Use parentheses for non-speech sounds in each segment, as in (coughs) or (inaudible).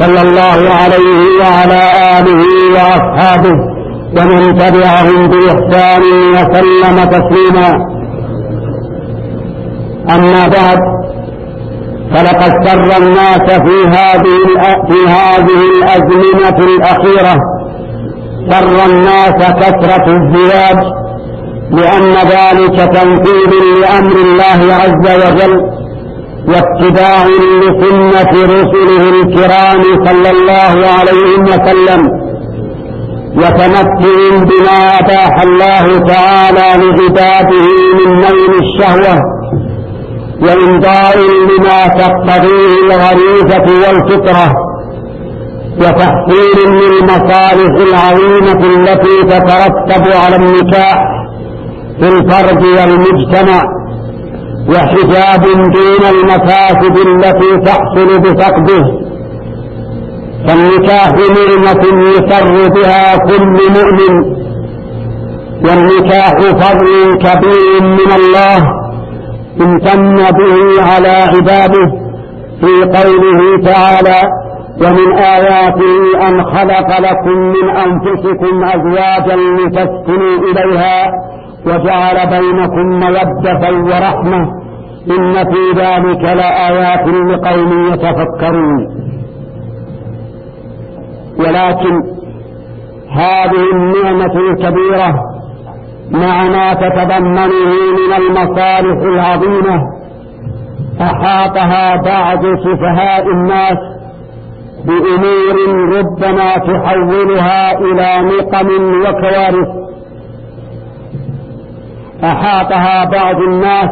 صلى الله عليه وعلى آله وأصحابه ومن تبعهم بإحسان وسلم تسليما. أما بعد فلقد سر الناس في هذه في هذه الأزمنة الأخيرة. سر الناس كثرة الزواج لأن ذلك تنفيذ لأمر الله عز وجل. واتباع لسنة رسله الكرام صلى الله عليه وسلم وتمتع بما أباح الله تعالى لعباده من نيل الشهوة وإمضاء لما تقتضيه الغريزة والفطرة وتحصيل للمصالح العظيمة التي تترتب على النكاح في الفرد والمجتمع. وحجاب دون المفاسد التي تحصل بفقده. فالنكاح نعمة يسر بها كل مؤمن. والنكاح فضل كبير من الله. امتن به على عباده. في قوله تعالى ومن آياته أن خلق لكم من أنفسكم أزواجا لتسكنوا إليها. وجعل بينكم مودة ورحمة إن في ذلك لآيات لقوم يتفكرون. ولكن هذه النعمة الكبيرة مع ما تتضمنه من المصالح العظيمة أحاطها بعض سفهاء الناس بأمور ربما تحولها إلى نقم وكوارث. أحاطها بعض الناس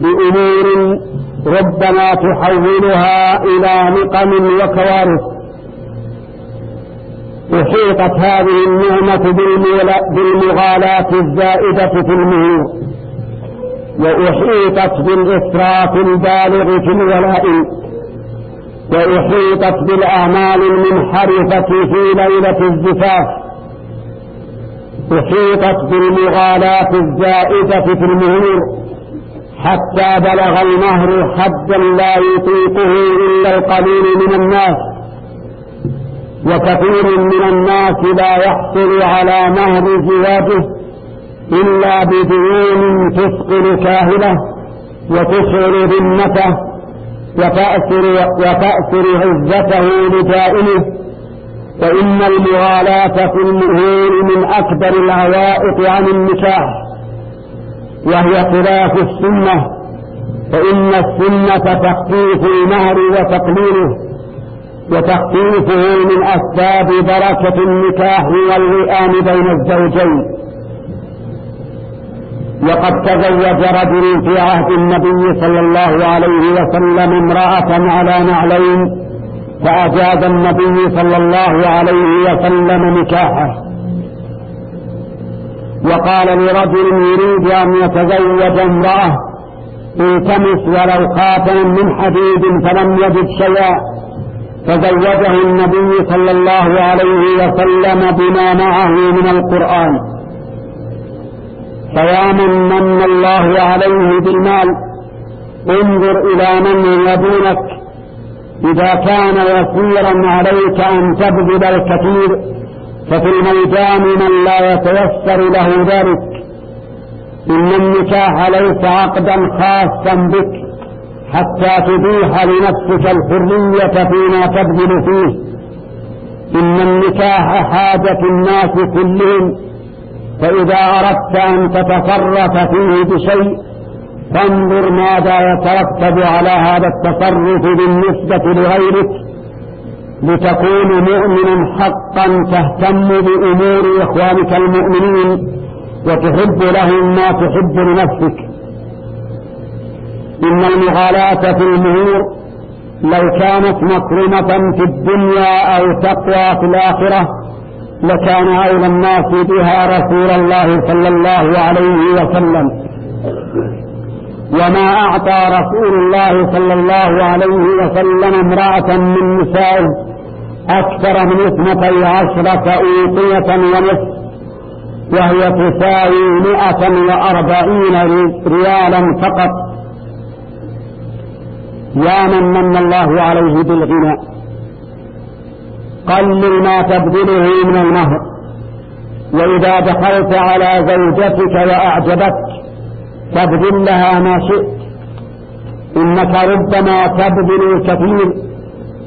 بأمور ربما تحولها إلى نقم وكوارث. أحيطت هذه النعمة بالمغالاة الزائدة في المهور وأحيطت بالإسراف البالغ في الولائم وأحيطت بالأعمال المنحرفة في ليلة الزفاف. أحيطت بالمغالاة الزائدة في المهور حتى بلغ المهر حدا لا يطيقه إلا القليل من الناس. وكثير من الناس لا يحصل على مهر زواجه إلا بديون تثقل كاهلة وتشعر ذمته وتأثر, وتأثر عزته لدائمه. فإن المغالاة في المهور من أكبر العوائق عن النكاح وهي خلاف السنة فإن السنة تخفيف المهر وتقليله وتخفيفه من أسباب بركة النكاح والوئام بين الزوجين. وقد تزوج رجل في عهد النبي صلى الله عليه وسلم امرأة على نعلين فأجاز النبي صلى الله عليه وسلم نكاحه. وقال لرجل يريد أن يتزوج امرأة التمس ولو خاتما من حديد فلم يجد شيئا. فزوجه النبي صلى الله عليه وسلم بما معه من القرآن. فيا من الله عليه بالمال انظر إلى من يدونك إذا كان يسيرا عليك أن تبذل الكثير ففي الميدان من لا يتيسر له ذلك. إن النكاح ليس عقدا خاصا بك حتى تبيح لنفسك الحرية فيما تبذل فيه. إن النكاح حاجة الناس كلهم فإذا أردت أن تتصرف فيه بشيء فانظر ماذا يترتب على هذا التصرف بالنسبة لغيرك لتكون مؤمنا حقا تهتم بأمور إخوانك المؤمنين وتحب لهم ما تحب لنفسك. إن المغالاة في المهور لو كانت مكرمة في الدنيا أو تقوى في الآخرة لكان أولى الناس بها رسول الله صلى الله عليه وسلم. وما أعطى رسول الله صلى الله عليه وسلم امرأة من نسائه أكثر من اثنتي عشرة أوقية ونصف وهي تساوي مئة وأربعين ريالا فقط. يا من من الله عليه بالغنى قلل ما تبذله من المهر وإذا دخلت على زوجتك وأعجبتك تبذل لها ما شئت. إنك ربما تبذل الكثير.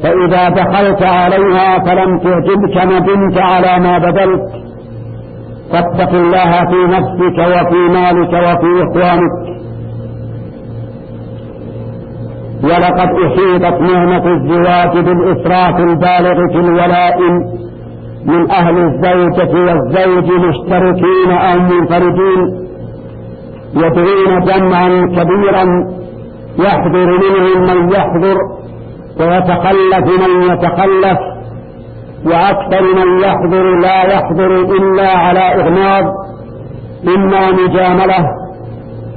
فإذا دخلت عليها فلم تعجبك ندمت على ما بذلت فاتق الله في نفسك وفي مالك وفي إخوانك. ولقد أحيطت نعمة الزواج بالإسراف البالغ في الولائم. من أهل الزوجة والزوج مشتركين أو منفردين. يدعون جمعا كبيرا يحضر منهم من يحضر ويتخلف من يتخلف وأكثر من يحضر لا يحضر إلا على إغماض إما مجاملة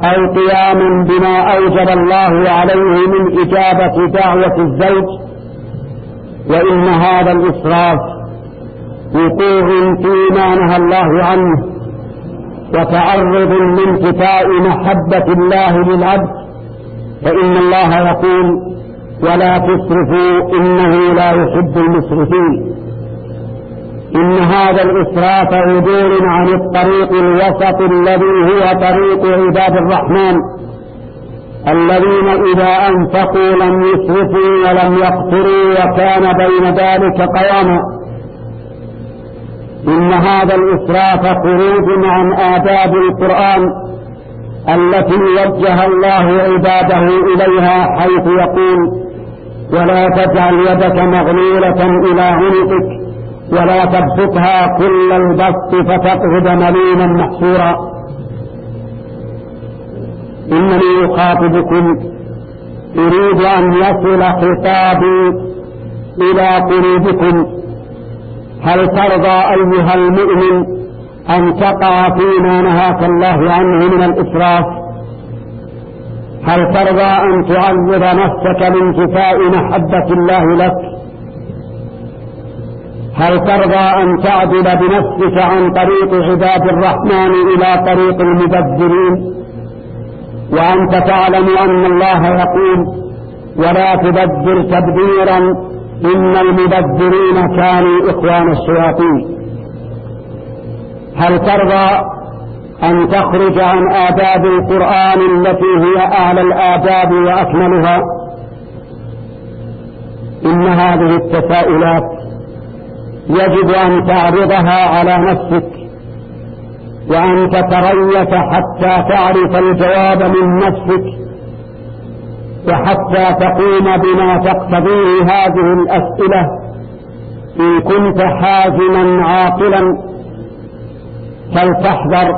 أو قيام بما أوجب الله عليه من إجابة دعوة الزوج وإن هذا الإسراف وقوع فيما نهى الله عنه وتعرض لانتفاء محبة الله للعبد. فإن الله يقول ولا تسرفوا إنه لا يحب المسرفين. إن هذا الإسراف عدول عن الطريق الوسط الذي هو طريق عباد الرحمن. الذين إذا أنفقوا لم يسرفوا ولم يقتروا وكان بين ذلك قواما إن هذا الإسراف خروج عن آداب القرآن التي وجه الله عباده إليها حيث يقول ولا تجعل يدك مغلولة إلى عنقك ولا تبسطها كل البسط فتقعد مليما محصورا. إنني أخاطبكم أريد أن يصل خطابي إلى قلوبكم. هل ترضى أيها المؤمن أن تقع فيما نهاك الله عنه من الإسراف؟ هل ترضى أن تعرض نفسك لانتفاء محبة الله لك؟ هل ترضى أن تعدل بنفسك عن طريق عباد الرحمن إلى طريق المبذرين؟ وأنت تعلم أن الله يقول ولا تبذر تبذيرا إن المبذرين كانوا إخوان الشياطين. هل ترضى أن تخرج عن آداب القرآن التي هي أعلى الآداب وأكملها؟ إن هذه التساؤلات يجب أن تعرضها على نفسك وأن تتريث حتى تعرف الجواب من نفسك وحتى تقوم بما تقتضيه هذه الأسئلة. إن كنت حازما عاقلا فلتحذر.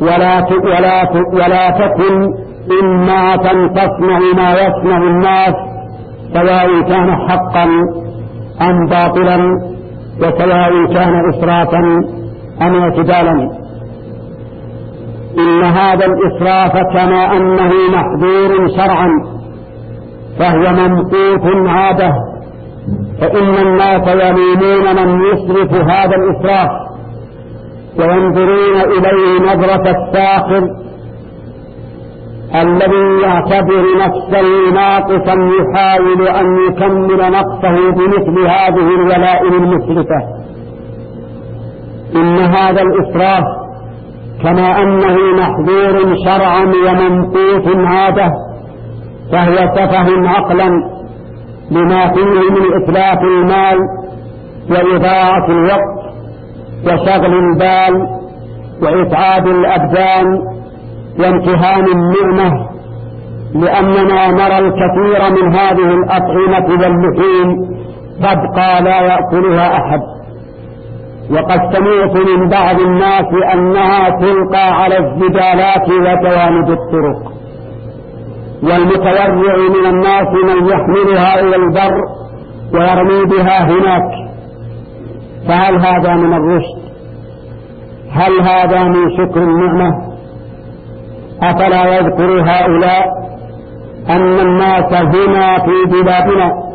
ولا ولا ولا تكن إما تصنع ما يصنع الناس سواء كان حقا أم باطلا وسواء كان إسرافا أم اعتدالا. إن هذا الإسراف كما أنه محظور شرعا فهو ممقوت عادة فإن الناس يلومون من يسرف هذا الإسراف وينظرون إليه نظرة الساخر الذي يعتبر نفسه ناقصا يحاول أن يكمل نقصه بمثل هذه الولائم المسرفة إن هذا الإسراف كما أنه محظور شرعا ومنقوص عادة فهو سفه عقلا لما فيه من إتلاف المال وإضاعة الوقت وشغل البال وإتعاب الأبدان وامتهان النعمة لأننا نرى الكثير من هذه الأطعمة واللحوم تبقى لا يأكلها أحد. وقد سمعت من بعض الناس أنها تلقى على الزبالات وجوانب الطرق. والمتورع من الناس من يحملها إلى البر ويرمي بها هناك. فهل هذا من الرشد؟ هل هذا من شكر النعمة؟ أفلا يذكر هؤلاء أن الناس هنا في بلادنا؟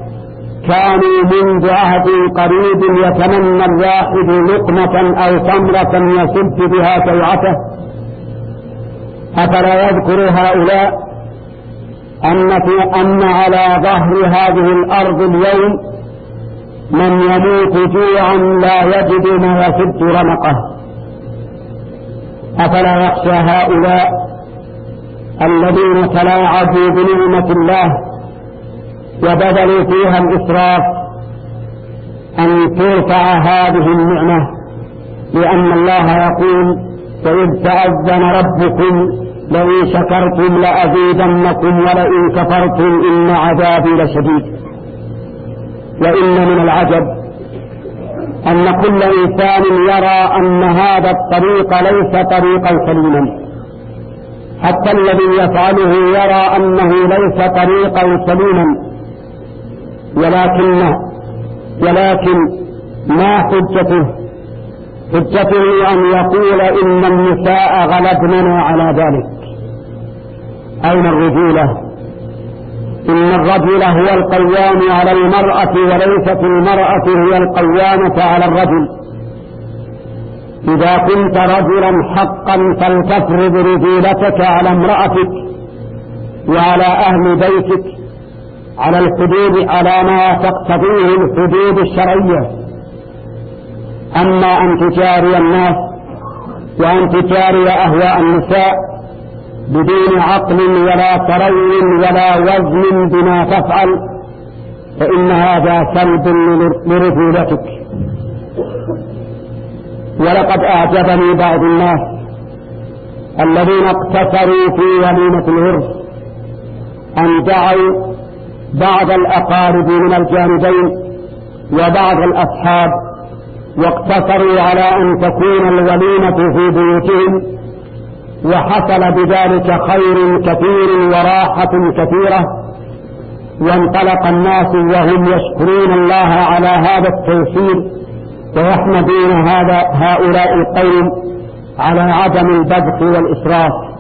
كانوا منذ عهد قريب يتمنى الواحد لقمة أو تمرة يسد بها سوعته أفلا يذكر هؤلاء أن, في أن على ظهر هذه الأرض اليوم من يموت جوعا لا يجد ما يسد رمقه. أفلا يخشى هؤلاء الذين تلاعبوا بنعمة الله وبذلوا فيها الإسراف أن ترفع هذه النعمة لأن الله يقول وإذ تأذن ربكم لئن شكرتم لأزيدنكم ولئن كفرتم إن عذابي لشديد. وإن من العجب أن كل إنسان يرى أن هذا الطريق ليس طريقا سليما. حتى الذي يفعله يرى أنه ليس طريقا سليما. ولكن ولكن ما حجته. حجته أن يقول إن النساء غلبننا على ذلك. أين الرجولة؟ إن الرجل هو القوام على المرأة وليست المرأة هي القوامة على الرجل. إذا كنت رجلا حقا فلتفرض رجولتك على امرأتك وعلى أهل بيتك على الحدود على ما تقتضيه الحدود الشرعية. أما أن تجاري الناس وأن تجاري أهواء النساء بدون عقل ولا تري ولا وزن بما تفعل فإن هذا سلب لرجولتك. ولقد أعجبني بعض الناس الذين اقتصروا في وليمة العرس أن دعوا بعض الأقارب من الجانبين وبعض الأصحاب واقتصروا على أن تكون الوليمة في بيوتهم وحصل بذلك خير كثير وراحة كثيرة. وانطلق الناس وهم يشكرون الله على هذا التيسير ويحمدون هذا هؤلاء القوم على عدم البذخ والإسراف.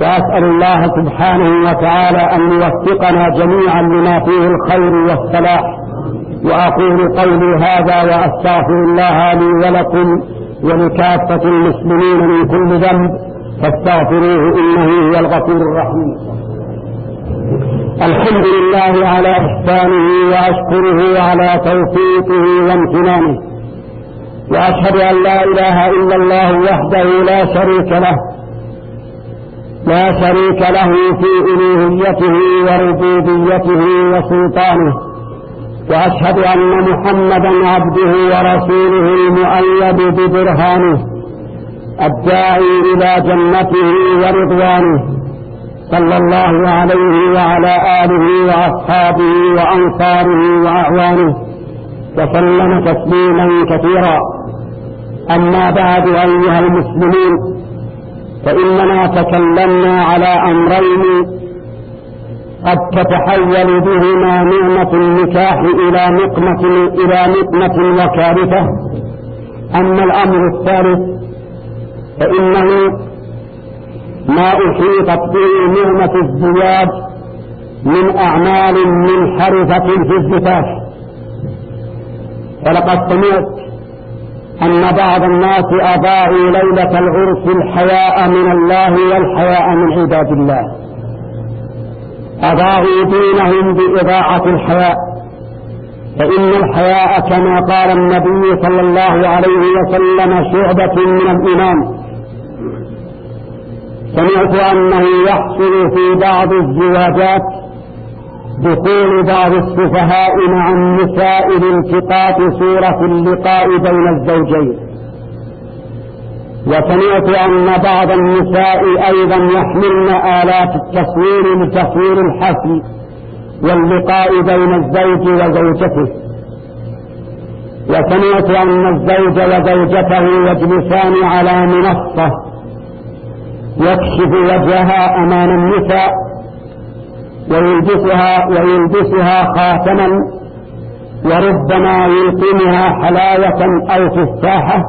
وأسأل الله سبحانه وتعالى أن يوفقنا جميعا لما فيه الخير والصلاح. وأقول قولي هذا وأستغفر الله لي ولكم ولكافة المسلمين من كل ذنب فاستغفروه إنه هو الغفور الرحيم. الحمد لله على إحسانه وأشكره على توفيقه وامتنانه. وأشهد أن لا إله إلا الله وحده لا شريك له لا شريك له في ألوهيته وربوبيته وسلطانه. وأشهد أن محمدا عبده ورسوله المؤيد ببرهانه الداعي إلى جنته ورضوانه. صلى الله عليه وعلى آله وأصحابه وأنصاره وأعوانه وسلم تسليما كثيرا. أما بعد أيها المسلمين فإننا تكلمنا على أمرين قد تتحول بهما نعمة النكاح إلى نقمة إلى نقمة وكارثة. أما الأمر الثالث فإنه ما أحيطت به نعمة الزواج من أعمال منحرفة في الزفاف فلقد سمعت أن بعض الناس أضاعوا ليلة العرس الحياء من الله والحياء من عباد الله. أضاعوا دينهم بإضاعة الحياء. فإن الحياء كما قال النبي صلى الله عليه وسلم شعبة من الإيمان. سمعت أنه يحصل في بعض الزواجات دخول بعض السفهاء مع النساء لالتقاط صورة اللقاء بين الزوجين. وسمعت أن بعض النساء أيضا يحملن آلات التصوير لتصوير الحفل واللقاء بين الزوج وزوجته. وسمعت أن الزوج وزوجته يجلسان على منصة يكشف وجهها أمام النساء ويلبسها ويلبسها خاتما وربما يلقمها حلاوة أو تفاحة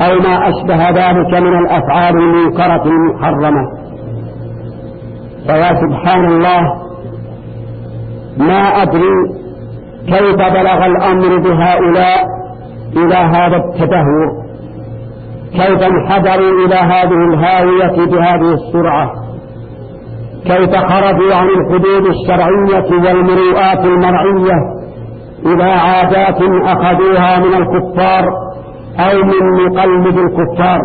أو ما أشبه ذلك من الأفعال المنكرة المحرمة. فيا سبحان الله ما أدري كيف بلغ الأمر بهؤلاء إلى هذا التدهور. كيف انحدروا إلى هذه الهاوية بهذه السرعة. كيف خرجوا عن الحدود الشرعية والمروءات المرعية إلى عادات أخذوها من الكفار أو من مقلد الكفار؟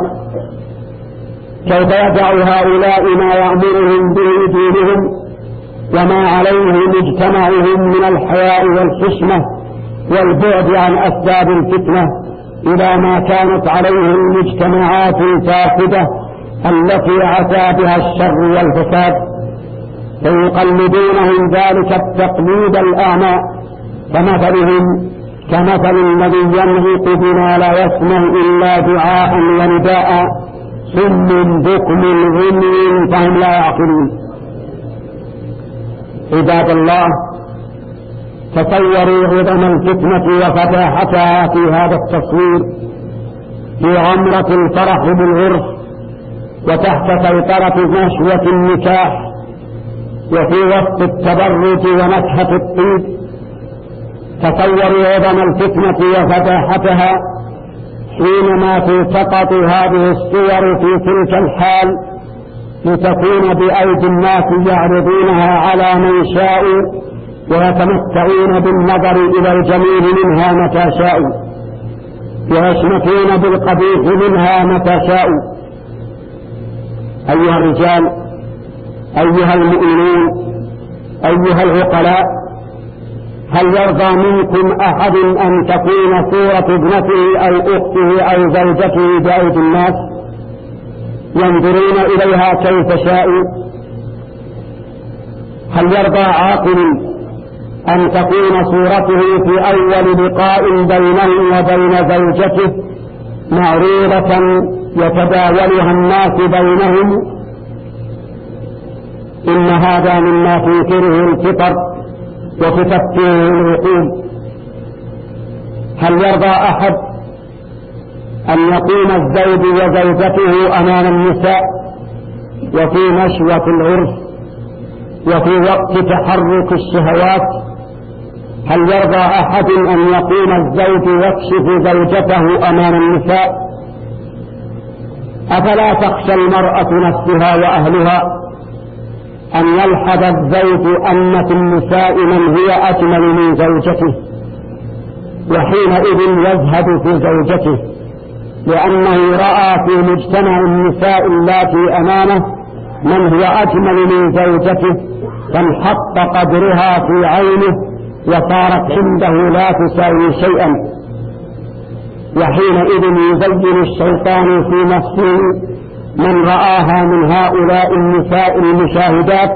كيف يدع هؤلاء ما يأمرهم به دينهم وما عليه مجتمعهم من الحياء والحشمة والبعد عن أسباب الفتنة إلى ما كانت عليه المجتمعات الفاسدة التي عتى بها الشر والفساد؟ فيقلدونهم ذلك التقليد الأعمى كمثلهم كمثل الذي ينهق بما لا يسمع إلا دعاء ونداء. ثم بكم غني فهم لا يعقلون. عباد الله تصوروا عظم الفتنة وفتاحتها في هذا التصوير. في عمرة الفرح بالعرس وتحت سيطرة نشوة النكاح. وفي وسط التبرج ونكهة الطيب. تصوروا عظم الفتنة وفتاحتها حينما تلتقط هذه الصور في تلك الحال لتكون بأيدي الناس يعرضونها على من شاءوا ويتمتعون بالنظر إلى الجميل منها متى شاءوا ويشمتون بالقبيح منها متى شاءوا أيها الرجال أيها المؤمنون أيها العقلاء هل يرضى منكم أحد أن تكون صورة ابنته أو أخته أو زوجته بأيدي الناس؟ ينظرون إليها كيف شاءوا؟ هل يرضى عاقل أن تكون صورته في أول لقاء بينه وبين زوجته معروضة يتداولها الناس بينهم؟ إن هذا مما تنكره الفطر وتفكره العقول هل يرضى أحد أن يقوم الزوج وزوجته أمام النساء وفي نشوة العرس وفي وقت تحرك الشهوات؟ هل يرضى أحد أن يقوم الزوج يكشف زوجته أمام النساء؟ أفلا تخشى المرأة نفسها وأهلها؟ أن يلحظ الزوج أن في النساء من هي أجمل من زوجته وحينئذ يزهد في زوجته لأنه رأى في مجتمع النساء اللاتي أمامه من هو أجمل من زوجته فانحط قدرها في عينه وصارت عنده لا تساوي شيئا. وحينئذ يزين الشيطان في نفسه من رآها من هؤلاء النساء المشاهدات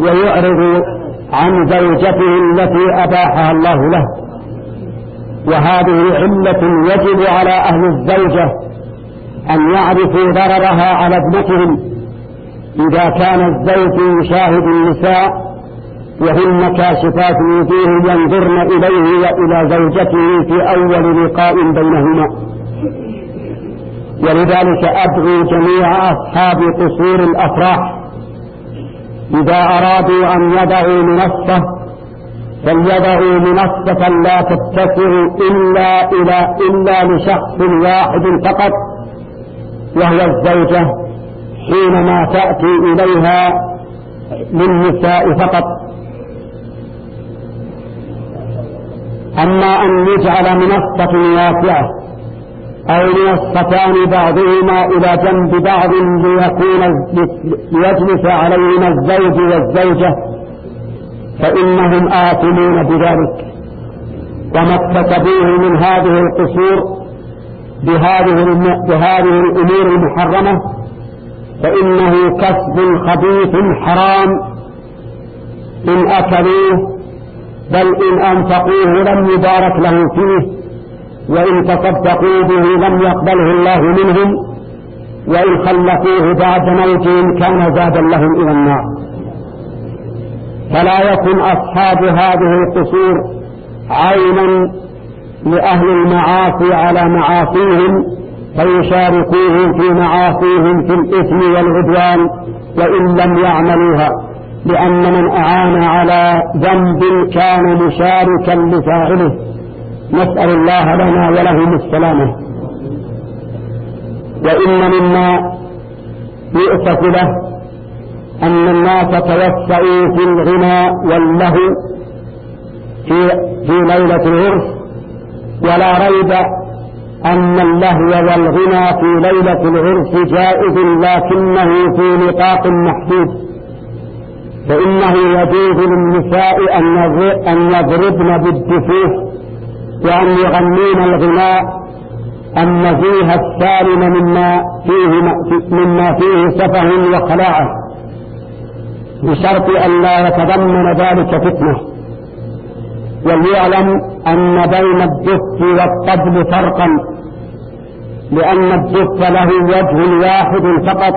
ويعرض عن زوجته التي أباحها الله له. وهذه علة يجب على أهل الزوجة أن يعرفوا ضررها على ابنتهم. إذا كان الزوج يشاهد النساء وهن كاشفات وجوه ينظرن إليه وإلى زوجته في أول لقاء بينهما. ولذلك أدعو جميع أصحاب قصور الأفراح. إذا أرادوا أن يضعوا منصة فليضعوا منصة لا تتسع إلا إلى إلا لشخص واحد فقط وهو الزوجة حينما تأتي إليها للنساء فقط. أما أن يجعل منصة واسعة أو منصتان بعضهما إلى جنب بعض ليكون ليجلس عليهما الزوج والزوجة فإنهم آثمون بذلك. وما اكتسبوه من هذه القصور بهذه بهذه الأمور المحرمة فإنه كسب خبيث حرام. إن أكلوه بل إن أنفقوه لم يبارك لهم فيه. وإن تصدقوا به لم يقبله الله منهم وإن خلقوه بعد موتهم كان زادا لهم إلى النار. فلا يكن أصحاب هذه القصور عينا لأهل المعاصي على معاصيهم فيشاركوهم في معاصيهم في الإثم والعدوان وإن لم يعملوها لأن من أعان على ذنب كان مشاركا لفاعله. نسأل الله لنا ولهم السلامة. وإن مما يؤسف له أن الناس توسعوا في الغنى واللهو في, في ليلة العرس. ولا ريب أن اللهو والغنى في ليلة العرس جائز لكنه في نطاق محدود. فإنه يجوز للنساء أن يضربن بالدفوف وأن يغنين الغناء النزيه السالم مما فيه مما فيه سفه وخلاعة بشرط أن لا يتضمن ذلك فتنة. وليعلم أن بين الدف والطبل فرقا لأن الدف له وجه واحد فقط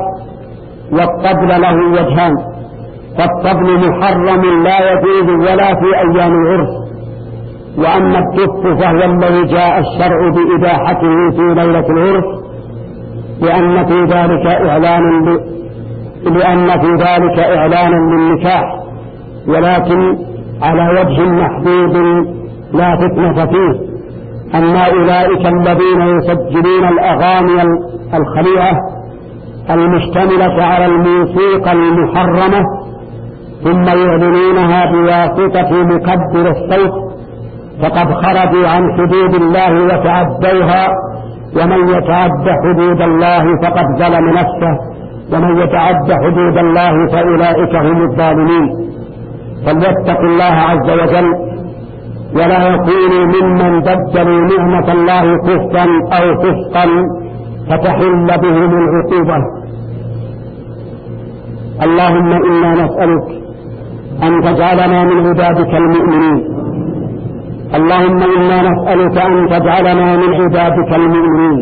والطبل له وجهان فالطبل محرم لا يجوز ولا في أيام العرس. وأما الدف فهو الذي جاء الشرع بإباحته في ليلة العرس لأن في ذلك إعلان لأن في ذلك إعلان للنكاح ولكن على وجه محدود لا فتنة فيه. أما أولئك الذين يسجلون الأغاني الخليعة المشتملة على الموسيقى المحرمة ثم يعلنونها بواسطة مكبر الصوت فقد خرجوا عن حدود الله وتعدوها. ومن يتعد حدود الله فقد ظلم نفسه. ومن يتعد حدود الله فأولئك هم الظالمين. فليتقوا الله عز وجل. ولا يكونوا ممن بدلوا نعمة الله كفرا أو فسقا فتحل بهم العقوبة. اللهم إنا نسألك أن تجعلنا من عبادك المؤمنين. اللهم إنا نسألك أن تجعلنا من عبادك المؤمنين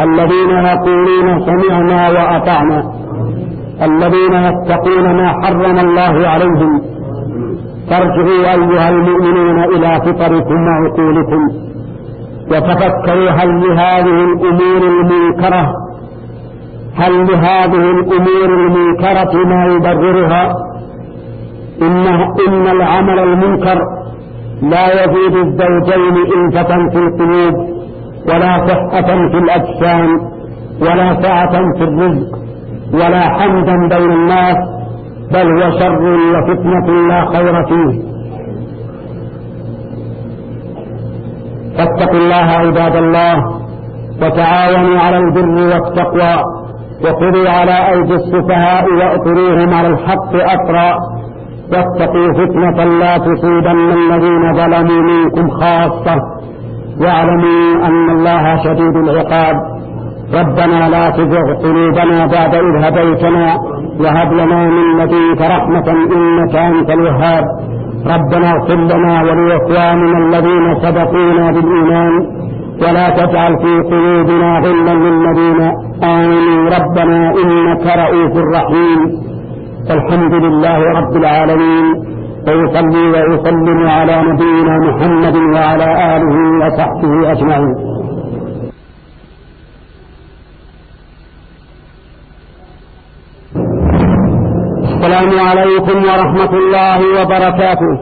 الذين يقولون سمعنا وأطعنا الذين يتقون ما حرم الله عليهم فارجعوا أيها المؤمنون إلى فطركم وعقولكم وتفكروا هل لهذه الأمور المنكرة هل لهذه الأمور المنكرة ما يبررها إن, إن العمل المنكر لا يزيد الزوجين إلفة في القلوب ولا صحة في الأجسام ولا سعة في الرزق ولا حمدا بين الناس بل هو شر وفتنة لا خير فيه. فاتقوا الله عباد الله وتعاونوا على البر والتقوى وخذوا على أيدي السفهاء وأطروهم على الحق أطرا. واتقوا فتنة لا تصيبن الذين ظلموا منكم خاصة. واعلموا أن الله شديد العقاب. ربنا لا تزغ قلوبنا بعد إذ هديتنا. وهب لنا من لدنك رحمة إنك أنت الوهاب. ربنا اغفر لنا ولإخواننا الذين سبقونا بالإيمان. ولا تجعل في قلوبنا غلا للذين آمنوا. ربنا إنك رؤوف رحيم. الحمد لله رب العالمين. ويصلي ويسلم على نبينا محمد وعلى آله وصحبه أجمعين. السلام عليكم ورحمة الله وبركاته.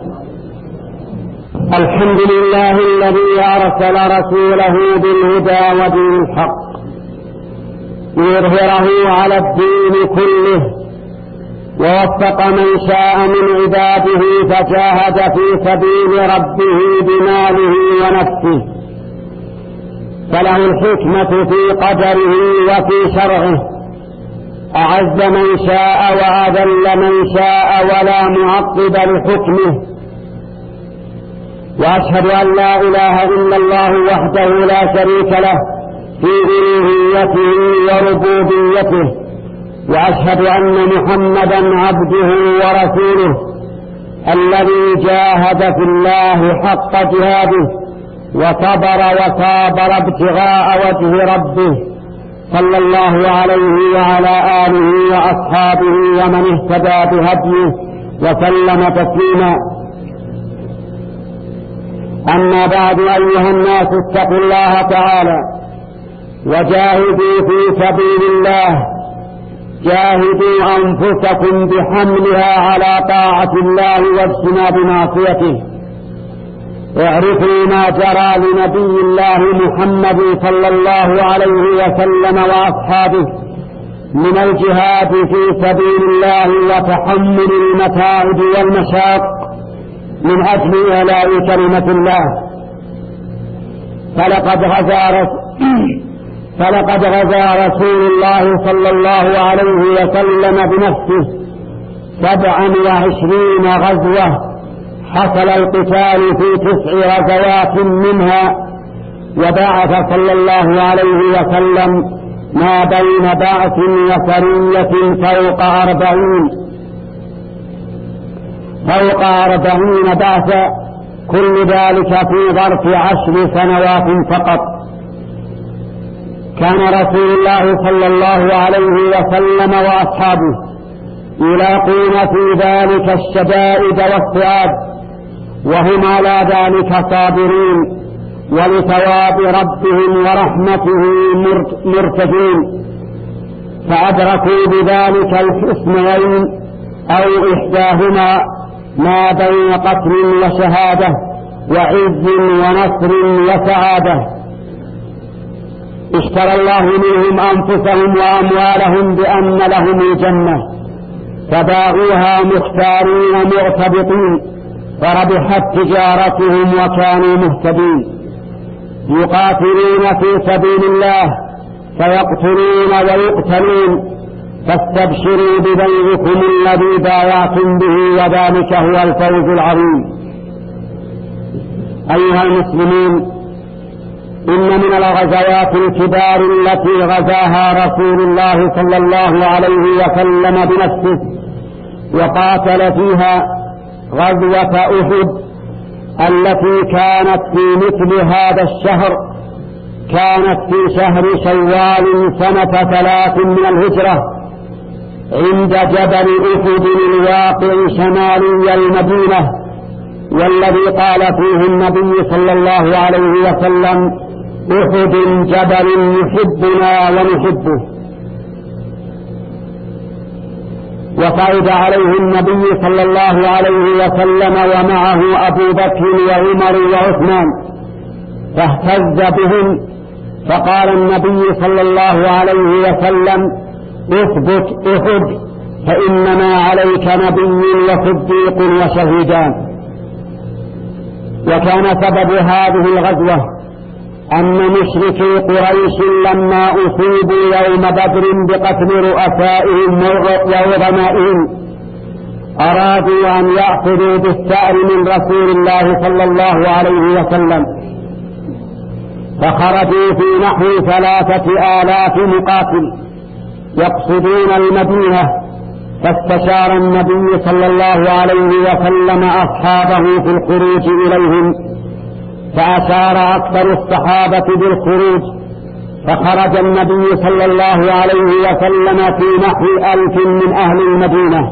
الحمد لله الذي أرسل رسوله بالهدى ودين الحق. ليظهره على الدين كله. ووفق من شاء من عباده فجاهد في سبيل ربه بماله ونفسه. فله الحكمة في قدره وفي شرعه. أعز من شاء وأذل من شاء ولا معقب لحكمه. وأشهد أن لا إله إلا الله وحده لا شريك له في ألوهيته وربوبيته. وأشهد أن محمدا عبده ورسوله الذي جاهد في الله حق جهاده وصبر وصابر ابتغاء وجه ربه صلى الله عليه وعلى آله وأصحابه ومن اهتدى بهديه وسلم تسليما. أما بعد أيها الناس اتقوا الله تعالى وجاهدوا في سبيل الله جاهدوا أنفسكم بحملها على طاعة الله واجتناب معصيته اعرفوا ما جرى لنبي الله محمد صلى الله عليه وسلم وأصحابه من الجهاد في سبيل الله وتحمل المتاعب والمشاق من أجل إعلاء كلمة الله. فلقد غزا (clears throat) فلقد غزا رسول الله صلى الله عليه وسلم بنفسه سبعا وعشرين غزوة. حصل القتال في تسع غزوات منها. وبعث صلى الله عليه وسلم ما بين بعث وسرية فوق أربعين. فوق أربعين بعثا كل ذلك في ظرف عشر سنوات فقط. كان رسول الله صلى الله عليه وسلم وأصحابه يلاقون في ذلك الشدائد والصعاب وهم على ذلك صابرين ولثواب ربهم ورحمته مرتدين فأدركوا بذلك الحسنين أو إحداهما ما بين قتل وشهادة وعز ونصر وسعادة. اشترى الله منهم أنفسهم وأموالهم بأن لهم الجنة فباغوها مختارين معتبطين فربحت تجارتهم وكانوا مهتدين. يقاتلون في سبيل الله فيقتلون ويقتلون. فاستبشروا ببيعكم الذي بايعتم به وذلك هو الفوز العظيم. أيها المسلمين إن من الغزوات الكبار التي غزاها رسول الله صلى الله عليه وسلم بنفسه وقاتل فيها غزوة أحد التي كانت في مثل هذا الشهر كانت في شهر شوال سنة ثلاث من الهجرة عند جبل أحد الواقع شمالي المدينة والذي قال فيه النبي صلى الله عليه وسلم أحد جبل يحبنا ونحبه. وصعد عليه النبي صلى الله عليه وسلم ومعه أبو بكر وعمر وعثمان فاهتز بهم. فقال النبي صلى الله عليه وسلم أثبت أحد فإنما عليك نبي وصديق وشهيدان. وكان سبب هذه الغزوة أن مشركي قريش لما أصيبوا يوم بدر بقتل رؤسائهم وعظمائهم أرادوا أن يأخذوا بالثأر من رسول الله صلى الله عليه وسلم فخرجوا في نحو ثلاثة آلاف مقاتل يقصدون المدينة فاستشار النبي صلى الله عليه وسلم أصحابه في الخروج إليهم. فأشار أكثر الصحابة بالخروج فخرج النبي صلى الله عليه وسلم في نحو ألف من أهل المدينة.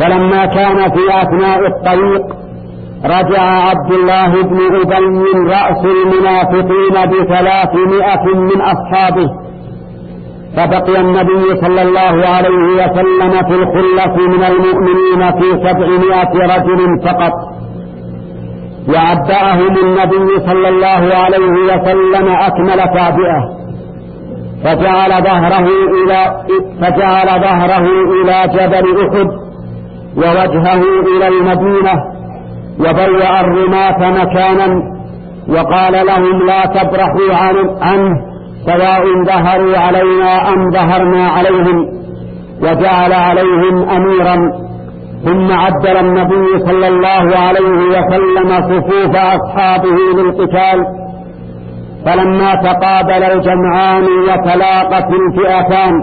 فلما كان في أثناء الطريق رجع عبد الله بن أبي رأس المنافقين بثلاثمائة من أصحابه. فبقي النبي صلى الله عليه وسلم في الخلة من المؤمنين في سبعمائة رجل فقط. وعبأهم النبي صلى الله عليه وسلم أكمل تعبئة فجعل ظهره إلى فجعل ظهره إلى جبل أحد ووجهه إلى المدينة وبوأ الرماة مكانا وقال لهم لا تبرحوا عنه سواء ظهروا علينا أم ظهرنا عليهم. وجعل عليهم أميرا ثم عدل النبي صلى الله عليه وسلم صفوف أصحابه للقتال. فلما تقابل الجمعان وتلاقت الفئتان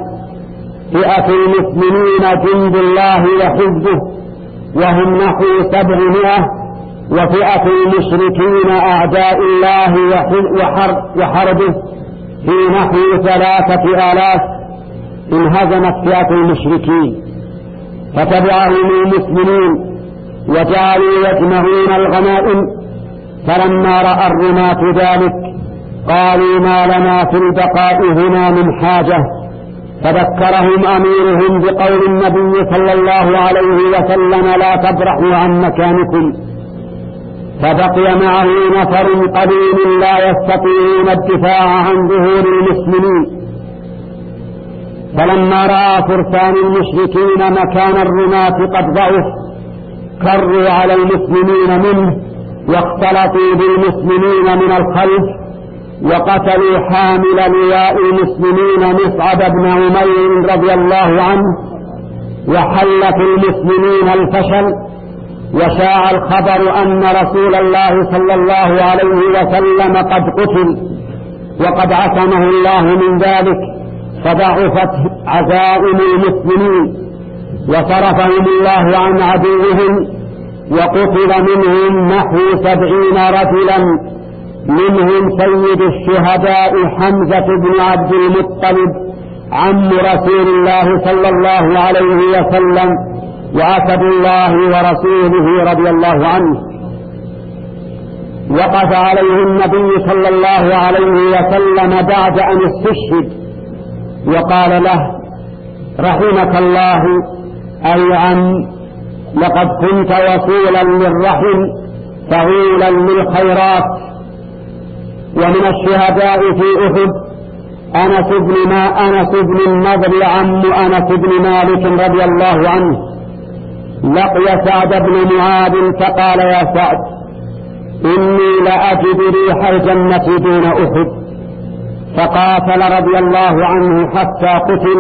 فئة المسلمين جند الله وحزبه وهم نحو سبعمائة وفئة المشركين أعداء الله وحربه في نحو ثلاثة آلاف انهزمت فئة المشركين. فتبعهم المسلمين وجعلوا يجمعون الغنائم فلما رأى الرماة ذلك قالوا ما لنا في البقاء هنا من حاجة فذكرهم أميرهم بقول النبي صلى الله عليه وسلم لا تبرحوا عن مكانكم فبقي معه نفر قليل لا يستطيعون الدفاع عن ظهور المسلمين فلما رأى فرسان المشركين مكان الرماة قد ضعف كروا على المسلمين منه واختلطوا بالمسلمين من الخلف وقتلوا حامل لواء المسلمين مصعب بن عمير رضي الله عنه وحل في المسلمين الفشل وشاع الخبر أن رسول الله صلى الله عليه وسلم قد قتل وقد عصمه الله من ذلك. فضعفت عزائم المسلمين وصرفهم الله عن عدوهم وقتل منهم نحو سبعين رجلا منهم سيد الشهداء حمزة بن عبد المطلب عم رسول الله صلى الله عليه وسلم وأسد الله ورسوله رضي الله عنه. وقف عليه النبي صلى الله عليه وسلم بعد أن استشهد. وقال له رحمك الله أي عم لقد كنت وصولا للرحم فعولا للخيرات. ومن الشهداء في أحد أنس بن ما أنس بن النضر عم أنس بن مالك رضي الله عنه. لقي سعد بن معاذ فقال يا سعد إني لأجد ريح الجنة دون أحد. فقاتل رضي الله عنه حتى قتل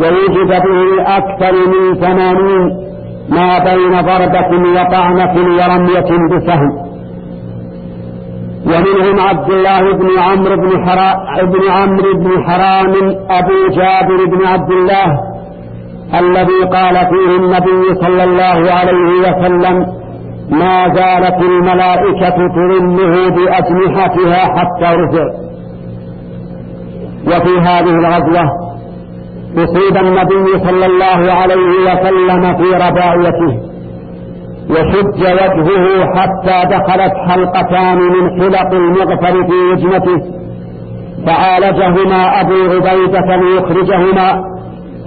ووجد به أكثر من ثمانين ما بين ضربة وطعنة ورمية بسهم. ومنهم عبد الله بن عمرو بن حرام بن عمرو بن حرام أبو جابر بن عبد الله الذي قال فيه النبي صلى الله عليه وسلم ما زالت الملائكة تظله بأجنحتها حتى رفع وفي هذه الغزوة أصيب النبي صلى الله عليه وسلم في رباعيته وشج وجهه حتى دخلت حلقتان من حلق المغفر في وجنته فعالجهما أبو عبيدة ليخرجهما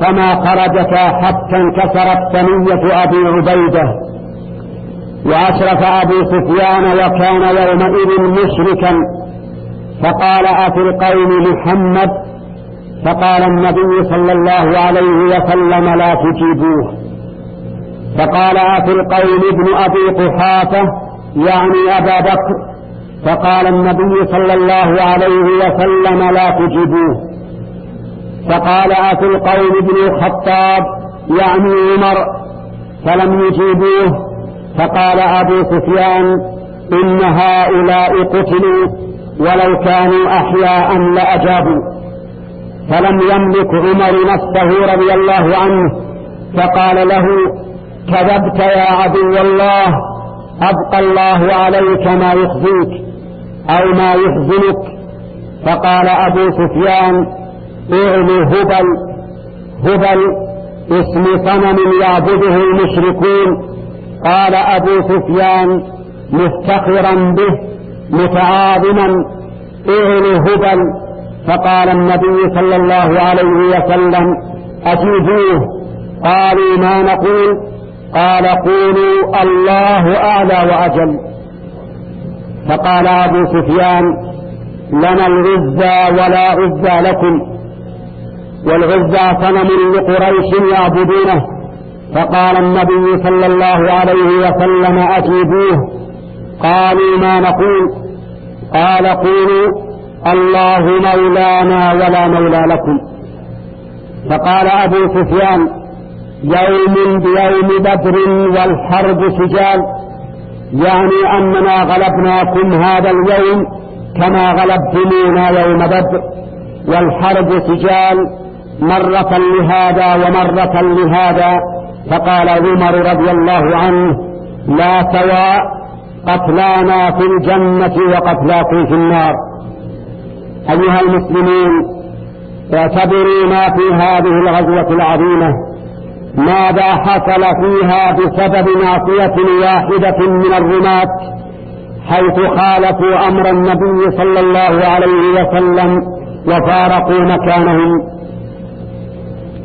فما خرجتا حتى انكسرت ثنية أبي عبيدة. وأشرف أبو سفيان وكان يومئذ مشركا فقال أفي القوم محمد فقال النبي صلى الله عليه وسلم لا تجيبوه. فقال أفي القوم ابن أبي قحافة يعني أبا بكر فقال النبي صلى الله عليه وسلم لا تجيبوه. فقال أفي القوم ابن الخطاب يعني عمر فلم يجيبوه. فقال أبو سفيان إن هؤلاء قتلوا. ولو كانوا أحياء لأجابوا. فلم يملك عمر نفسه رضي الله عنه فقال له كذبت يا عدو الله أبقى الله عليك ما يخزيك أو ما يحزنك فقال أبو سفيان اعلو هبل هبل اسم صنم يعبده المشركون. قال أبو سفيان مفتخرا به متعاظما اعلوا هبل فقال النبي صلى الله عليه وسلم أجيبوه. قالوا ما نقول؟ قال قولوا الله أعلى وأجل. فقال أبو سفيان لنا العزى ولا عزى لكم والعزى صنم لقريش يعبدونه. فقال النبي صلى الله عليه وسلم أجيبوه. قالوا ما نقول؟ قال قولوا الله مولانا ولا مولى لكم. فقال أبو سفيان يوم بيوم بدر والحرب سجال يعني أننا غلبناكم هذا اليوم كما غلبتمونا يوم بدر والحرب سجال مرة لهذا ومرة لهذا. فقال عمر رضي الله عنه لا سواء قتلانا في الجنة وقتلاكم في النار. أيها المسلمون اعتبروا ما في هذه الغزوة العظيمة ماذا حصل فيها بسبب معصية واحدة من الرماة حيث خالفوا أمر النبي صلى الله عليه وسلم وفارقوا مكانهم.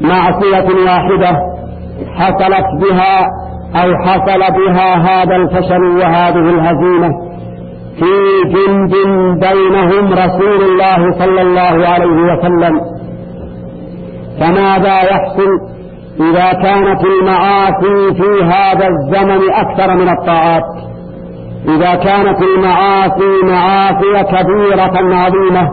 معصية واحدة حصلت بها أو حصل بها هذا الفشل وهذه الهزيمة في جند بينهم رسول الله صلى الله عليه وسلم. فماذا يحصل إذا كانت المعاصي في هذا الزمن أكثر من الطاعات؟ إذا كانت المعاصي معاصي كبيرة عظيمة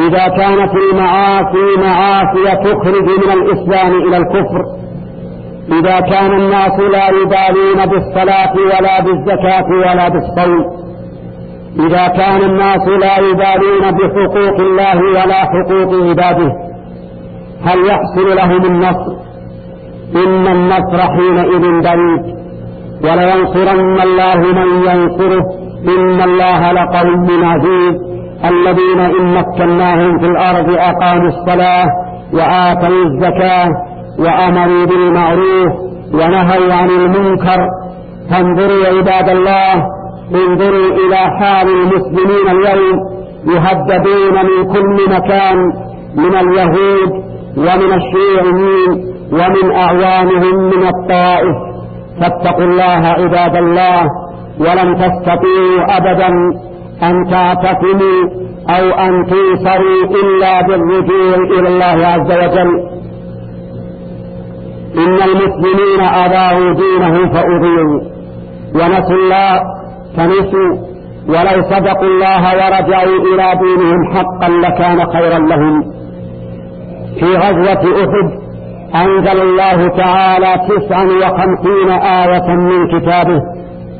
إذا كانت المعاصي معاصي تخرج من الإسلام إلى الكفر إذا كان الناس لا يبالون بالصلاة ولا بالزكاة ولا بالصوم. إذا كان الناس لا يبالون بحقوق الله ولا حقوق عباده هل يحصل لهم النصر؟ إن النصر حينئذ بعيد ولينصرن الله من ينصره. إن الله لقوي عزيز. الذين إن مكناهم في الأرض أقاموا الصلاة وآتوا الزكاة وأمروا بالمعروف ونهوا عن المنكر. فانظروا عباد الله انظروا إلى حال المسلمين اليوم يهددون من كل مكان من اليهود ومن الشيوعيين ومن أعوانهم من الطائف. فاتقوا الله عباد الله ولن تستطيعوا أبدا أن تعتصموا أو أن تنصروا إلا بالرجوع إلى الله عز وجل. إن المسلمين أضاعوا دينه فأضيعوا ونسوا الله فنسوا. ولو صدقوا الله ورجعوا إلى دينهم حقا لكان خيرا لهم. في غزوة أحد أنزل الله تعالى تسعا وخمسين آية من كتابه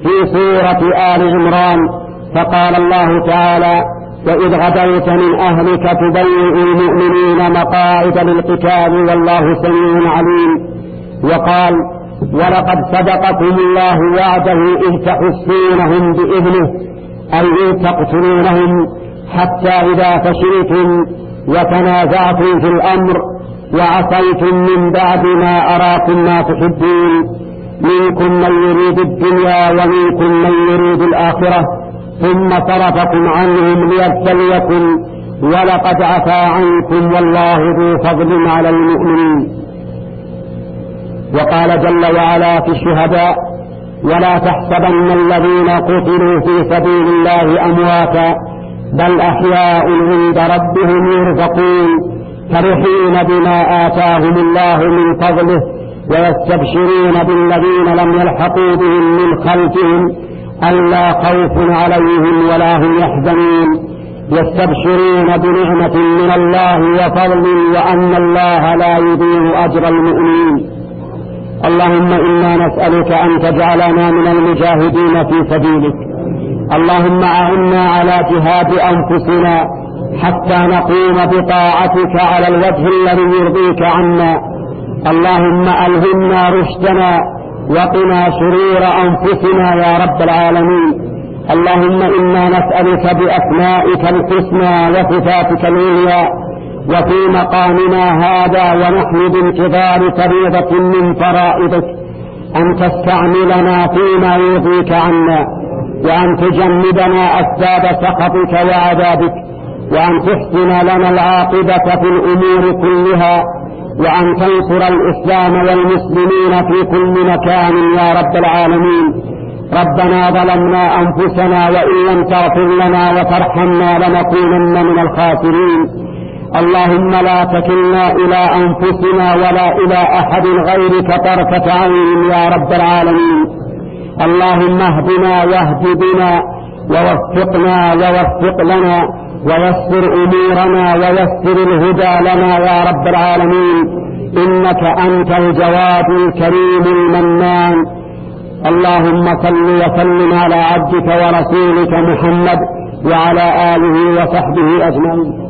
في سورة آل عمران. فقال الله تعالى وإذ غدوت من أهلك تبيئ المؤمنين مقاعد للقتال والله سميع عليم. وقال ولقد صدقكم الله وعده إذ تحسونهم بإذنه أي إذ تقتلونهم حتى إذا فشلتم وتنازعتم في الأمر وعصيتم من بعد ما أراكم ما تحبون منكم من يريد الدنيا ومنكم من يريد الآخرة ثم صرفكم عنهم ليبتليكم ولقد عفى عنكم والله ذو فضل على المؤمنين. وقال جل وعلا في الشهداء ولا تحسبن الذين قتلوا في سبيل الله أمواتا بل أحياء عند ربهم يرزقون فرحين بما آتاهم الله من فضله ويستبشرون بالذين لم يلحقوا بهم من خلفهم ألا خوف عليهم ولا هم يحزنون يستبشرون بنعمة من الله وفضل وأن الله لا يضيع أجر المؤمنين. اللهم إنا نسألك أن تجعلنا من المجاهدين في سبيلك. اللهم أعنا على جهاد أنفسنا حتى نقوم بطاعتك على الوجه الذي يرضيك عنا. اللهم ألهمنا رشدنا وقنا شرور أنفسنا يا رب العالمين. اللهم إنا نسألك بأسمائك الحسنى وصفاتك العليا وفي مقامنا هذا ونحن بانتظار فريضة من فرائضك أن تستعملنا فيما يرضيك عنا وأن تجنبنا أسباب سخطك وعذابك وأن تحسن لنا العاقبة في الأمور كلها وأن تنصر الإسلام والمسلمين في كل مكان يا رب العالمين. ربنا ظلمنا أنفسنا وإن لم تغفر لنا وترحمنا لنكونن من الخاسرين. اللهم لا تكلنا إلى أنفسنا ولا إلى أحد غيرك طرفة عين يا رب العالمين. اللهم اهدنا واهد بنا ووفقنا ووفق لنا ويسر أمورنا ويسر الهدى لنا يا رب العالمين. إنك أنت الجواد الكريم المنان. اللهم صل وسلم على عبدك ورسولك محمد وعلى آله وصحبه أجمعين.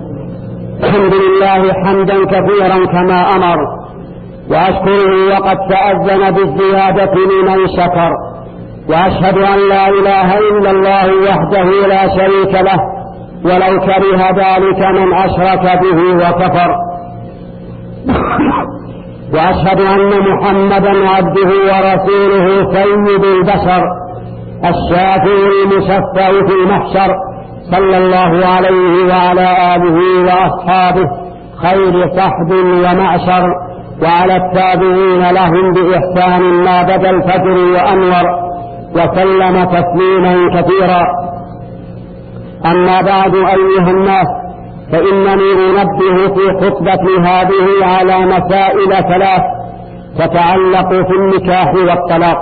الحمد لله حمدا كثيرا كما أمر وأشكره وقد تأذن بالزيادة لمن شكر وأشهد أن لا إله إلا الله وحده لا شريك له ولو كره ذلك من أشرك به وكفر. (coughs) وأشهد أن محمدا عبده ورسوله سيد البشر الشافي المشفع في المحشر. صلى الله عليه وعلى آله وأصحابه خير صحب ومعشر وعلى التابعين لهم بإحسان ما بدا الفجر وأنور وسلم تسليما كثيرا. أما بعد أيها الناس فإنني أنبه في خطبة هذه على مسائل ثلاث تتعلق في النكاح والطلاق.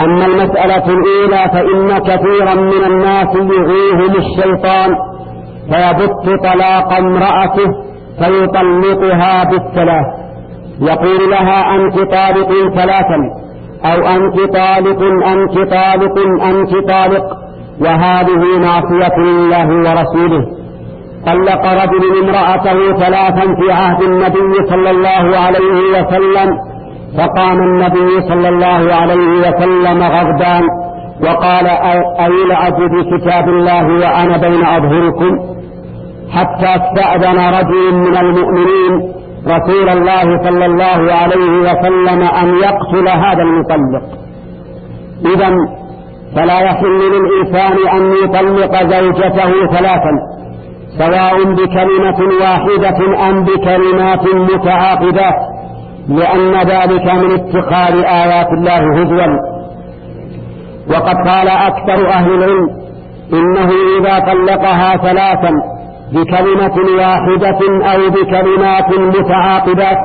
أما المسألة الأولى فإن كثيرا من الناس يغيهم الشيطان فيبت طلاق امرأته فيطلقها بالثلاث يقول لها أنت طالق ثلاثا أو أنت طالق أنت طالق أنت طالق وهذه معصية لله ورسوله. طلق رجل امرأته ثلاثا في عهد النبي صلى الله عليه وسلم فقام النبي صلى الله عليه وسلم غضبان وقال أيلعب بكتاب الله وأنا بين أظهركم؟ حتى استأذن رجل من المؤمنين رسول الله صلى الله عليه وسلم أن يقتل هذا المطلق. إذا فلا يحل للإنسان أن يطلق زوجته ثلاثا سواء بكلمة واحدة أم بكلمات متعاقدات لأن ذلك من اتخاذ آيات الله هزوا. وقد قال أكثر أهل العلم إنه إذا طلقها ثلاثا بكلمة واحدة أو بكلمات متعاقبات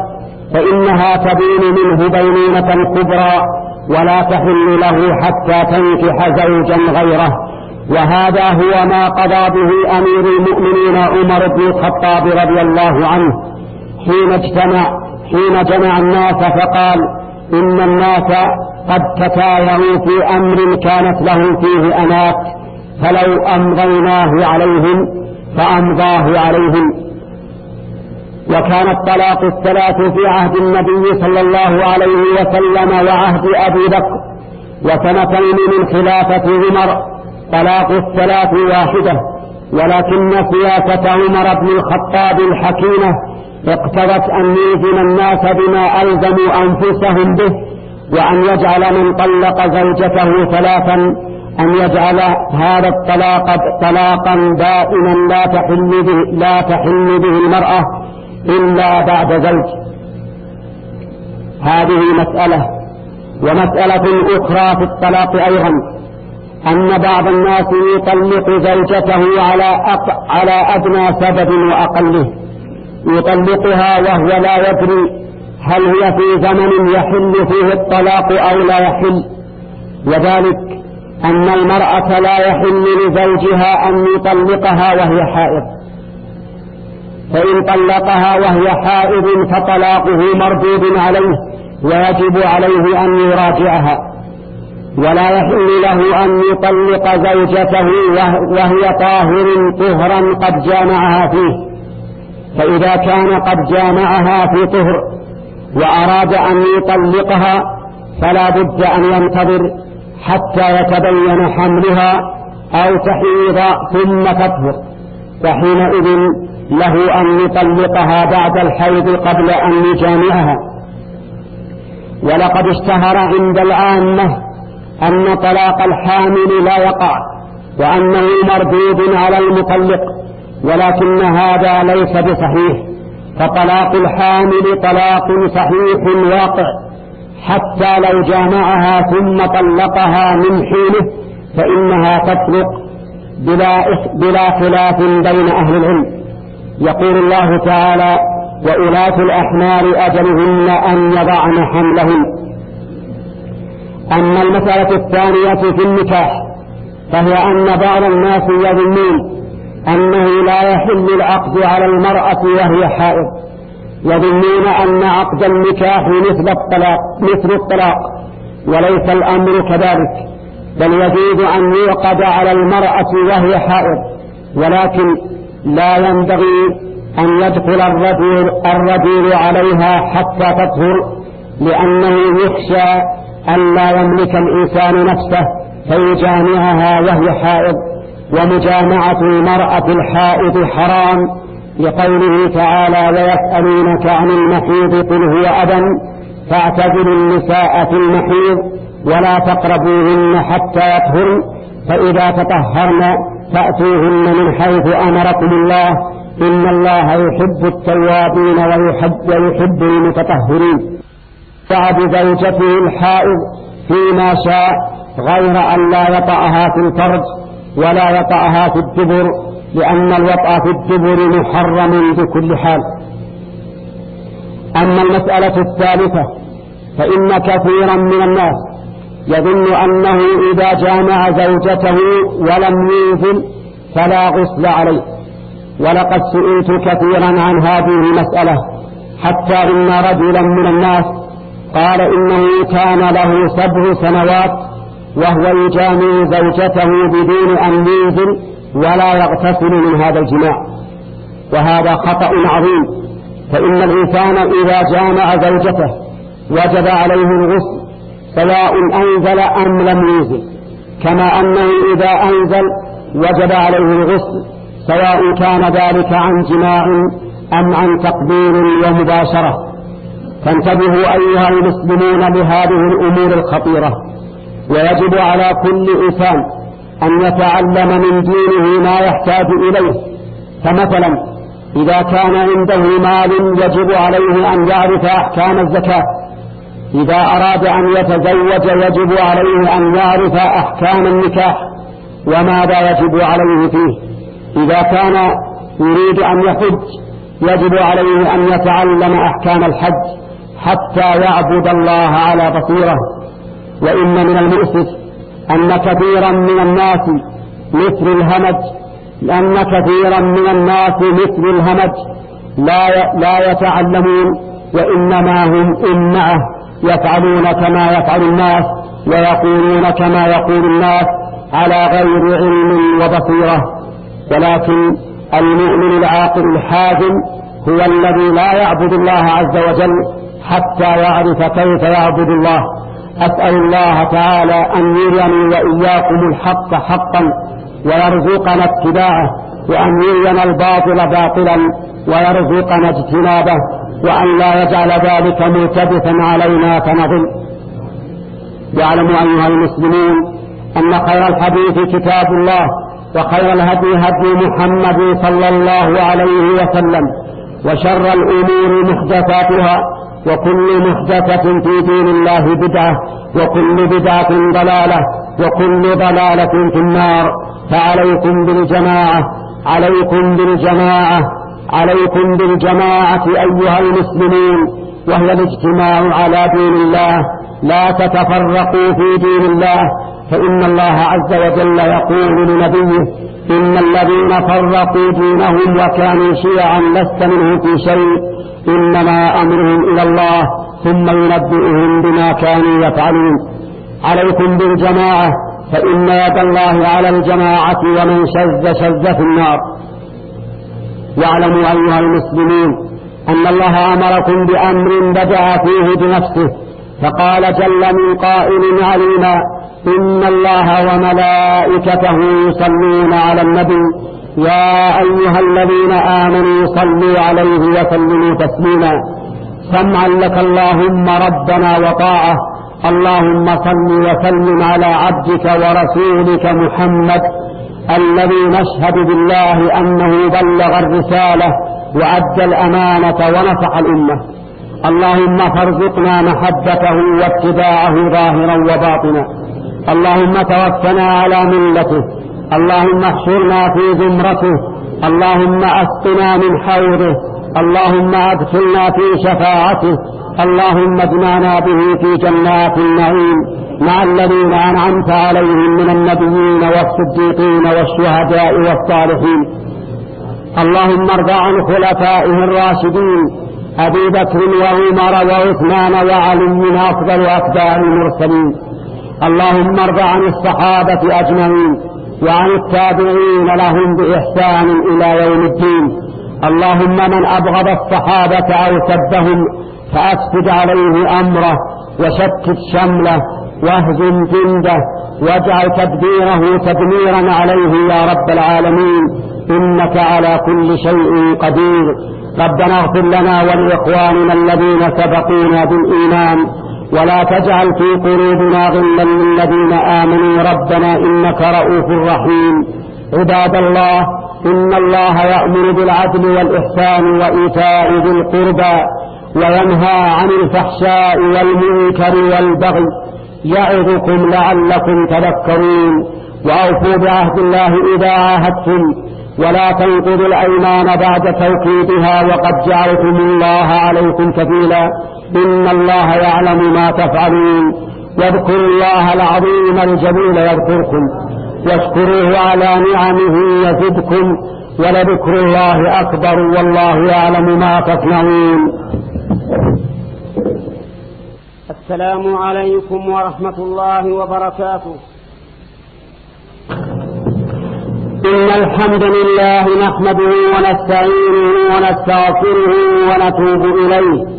فإنها تبين منه بينونة كبرى ولا تحل له حتى تنكح زوجا غيره. وهذا هو ما قضى به أمير المؤمنين عمر بن الخطاب رضي الله عنه حين اجتمع حين جمع الناس فقال إن الناس قد تكايروا في أمر كانت لهم فيه أنات فلو أمضيناه عليهم فأمضاه عليهم. وكان الطلاق الثلاث في عهد النبي صلى الله عليه وسلم وعهد أبي بكر وسنتين من خلافة عمر. طلاق الثلاث واحدة ولكن سياسة عمر بن الخطاب الحكيمة اقتضت أن يلزم الناس بما ألزموا أنفسهم به وأن يجعل من طلق زوجته ثلاثا أن يجعل هذا الطلاق طلاقا دائما لا تحل به لا تحل به المرأة إلا بعد زوج. هذه مسألة ومسألة أخرى في الطلاق أيضا أن بعض الناس يطلق زوجته على على أدنى سبب وأقله. يطلقها وهو لا يدري هل هي في زمن يحل فيه الطلاق أو لا يحل. وذلك أن المرأة لا يحل لزوجها أن يطلقها وهي حائض. فإن طلقها وهي حائض فطلاقه مردود عليه ويجب عليه أن يراجعها. ولا يحل له أن يطلق زوجته وهي طاهر طهرا قد جامعها فيه. فإذا كان قد جامعها في طهر وأراد أن يطلقها فلا بد أن ينتظر حتى يتبين حملها أو تحيض ثم تطهر. فحينئذ له أن يطلقها بعد الحيض قبل أن يجامعها. ولقد اشتهر عند العامة أن طلاق الحامل لا يقع وأنه مردود على المطلق. ولكن هذا ليس بصحيح. فطلاق الحامل طلاق صحيح واقع. حتى لو جامعها ثم طلقها من حينه فإنها تطلق بلا, بلا خلاف بين أهل العلم. يقول الله تعالى وأولاة الأحمال أجلهن أن يضعن حملهن. أما المسألة الثانية في النكاح فهي أن بعض الناس يظنون أنه لا يحل العقد على المرأة وهي حائض. يظنون أن عقد النكاح مثل الطلاق مثل الطلاق وليس الأمر كذلك. بل يجوز أن يعقد على المرأة وهي حائض. ولكن لا ينبغي أن يدخل الرجل, الرجل عليها حتى تطهر لأنه يخشى أن لا يملك الإنسان نفسه فيجامعها وهي حائض. ومجامعة المرأة الحائض حرام لقوله تعالى ويسألونك عن المحيض قل هو أذى فاعتزلوا النساء في المحيض ولا تقربوهن حتى يطهرن فإذا تطهرن فأتوهن من حيث أمركم الله إن الله يحب التوابين ويحب, ويحب المتطهرين. بعد زوجته الحائض فيما شاء غير أن لا يطأها في الفرج ولا يطأها في الدبر لأن الوطأ في الدبر محرم بكل حال. أما المسألة الثالثة فإن كثيرا من الناس يظن أنه إذا جامع زوجته ولم ينزل فلا غسل عليه. ولقد سئلت كثيرا عن هذه المسألة حتى إن رجلا من الناس قال إنه كان له سبع سنوات وهو يجامع زوجته بدون أن ينزل ولا يغتسل من هذا الجماع. وهذا خطأ عظيم. فإن الإنسان إذا جامع زوجته وجب عليه الغسل سواء أنزل أم لم ينزل. كما أنه إذا أنزل وجب عليه الغسل سواء كان ذلك عن جماع أم عن تقبيل ومباشرة. فانتبهوا أيها المسلمون لهذه الأمور الخطيرة. ويجب على كل إنسان أن يتعلم من دينه ما يحتاج إليه. فمثلا إذا كان عنده مال يجب عليه أن يعرف أحكام الزكاة. إذا أراد أن يتزوج يجب عليه أن يعرف أحكام النكاح وماذا يجب عليه فيه. إذا كان يريد أن يحج يجب عليه أن يتعلم أحكام الحج حتى يعبد الله على بصيرة. وإن من المؤسف أن كثيرا من الناس مثل الهمج لأن كثيرا من الناس مثل الهمج لا لا يتعلمون وإنما هم إمعة يفعلون كما يفعل الناس ويقولون كما يقول الناس على غير علم وبصيرة. ولكن المؤمن العاقل الحازم هو الذي لا يعبد الله عز وجل حتى يعرف كيف يعبد الله. أسأل الله تعالى أن يريني وإياكم الحق حقا ويرزقنا اتباعه وأن يرينا الباطل باطلا ويرزقنا اجتنابه وأن لا يجعل ذلك ملتبسا علينا فنضل واعلموا أيها المسلمون أن خير الحديث كتاب الله وخير الهدي هدي محمد صلى الله عليه وسلم وشر الأمور محدثاتها وكل محدثة في دين الله بدعة وكل بدعة ضلالة وكل ضلالة في النار. فعليكم بالجماعة عليكم بالجماعة عليكم بالجماعة أيها المسلمون وهي الاجتماع على دين الله. لا تتفرقوا في دين الله. فإن الله عز وجل يقول لنبيه إن الذين فرقوا دينهم وكانوا شيعا لست منهم في شيء. إنما أمرهم إلى الله ثم ينبئهم بما كانوا يفعلون. عليكم بالجماعة فإن يد الله على الجماعة ومن شذ شذ في النار. واعلموا أيها المسلمين أن الله أمركم بأمر بدأ فيه بنفسه فقال جل من قائل علينا إن الله وملائكته يصلون على النبي يا أيها الذين آمنوا صلوا عليه وسلموا تسليما. سمعا لك اللهم ربنا وطاعة. اللهم صل وسلم على عبدك ورسولك محمد الذي نشهد بالله أنه بلغ الرسالة وأدى الأمانة ونصح الأمة. اللهم فارزقنا محبته واتباعه ظاهرا وباطنا. اللهم توفنا على ملته. اللهم احشرنا في زمرته اللهم اسقنا من حوضه اللهم ادخلنا في شفاعته اللهم اجمعنا به في جنات النعيم مع الذين أنعمت عليهم من النبيين والصديقين والشهداء والصالحين. اللهم ارض عن خلفائه الراشدين أبي بكر وعمر وعثمان وعلي أفضل اتباع المرسلين. اللهم ارض عن الصحابة أجمعين. وعن التابعين لهم بإحسان إلى يوم الدين. اللهم من أبغض الصحابة أو سبهم فأسفد عليه أمره وشتت شمله واهزم جنده واجعل تدبيره تدميرا عليه يا رب العالمين. إنك على كل شيء قدير. ربنا اغفر لنا ولإخواننا الذين سبقونا بالإيمان. ولا تجعل في قلوبنا غلا للذين آمنوا. ربنا إنك رؤوف رحيم. عباد الله إن الله يأمر بالعدل والإحسان وإيتاء ذي القربى وينهى عن الفحشاء والمنكر والبغي يعظكم لعلكم تذكرون. وأوفوا بعهد الله إذا عاهدتم. ولا تنقضوا الأيمان بعد توكيدها. وقد جعلتم الله عليكم كفيلا. إن الله يعلم ما تفعلون. واذكروا الله العظيم الجليل يذكركم. واشكروه على نعمه يزدكم. ولذكر الله أكبر والله يعلم ما تصنعون. السلام عليكم ورحمة الله وبركاته. إن الحمد لله نحمده ونستعينه ونستغفره ونتوب إليه.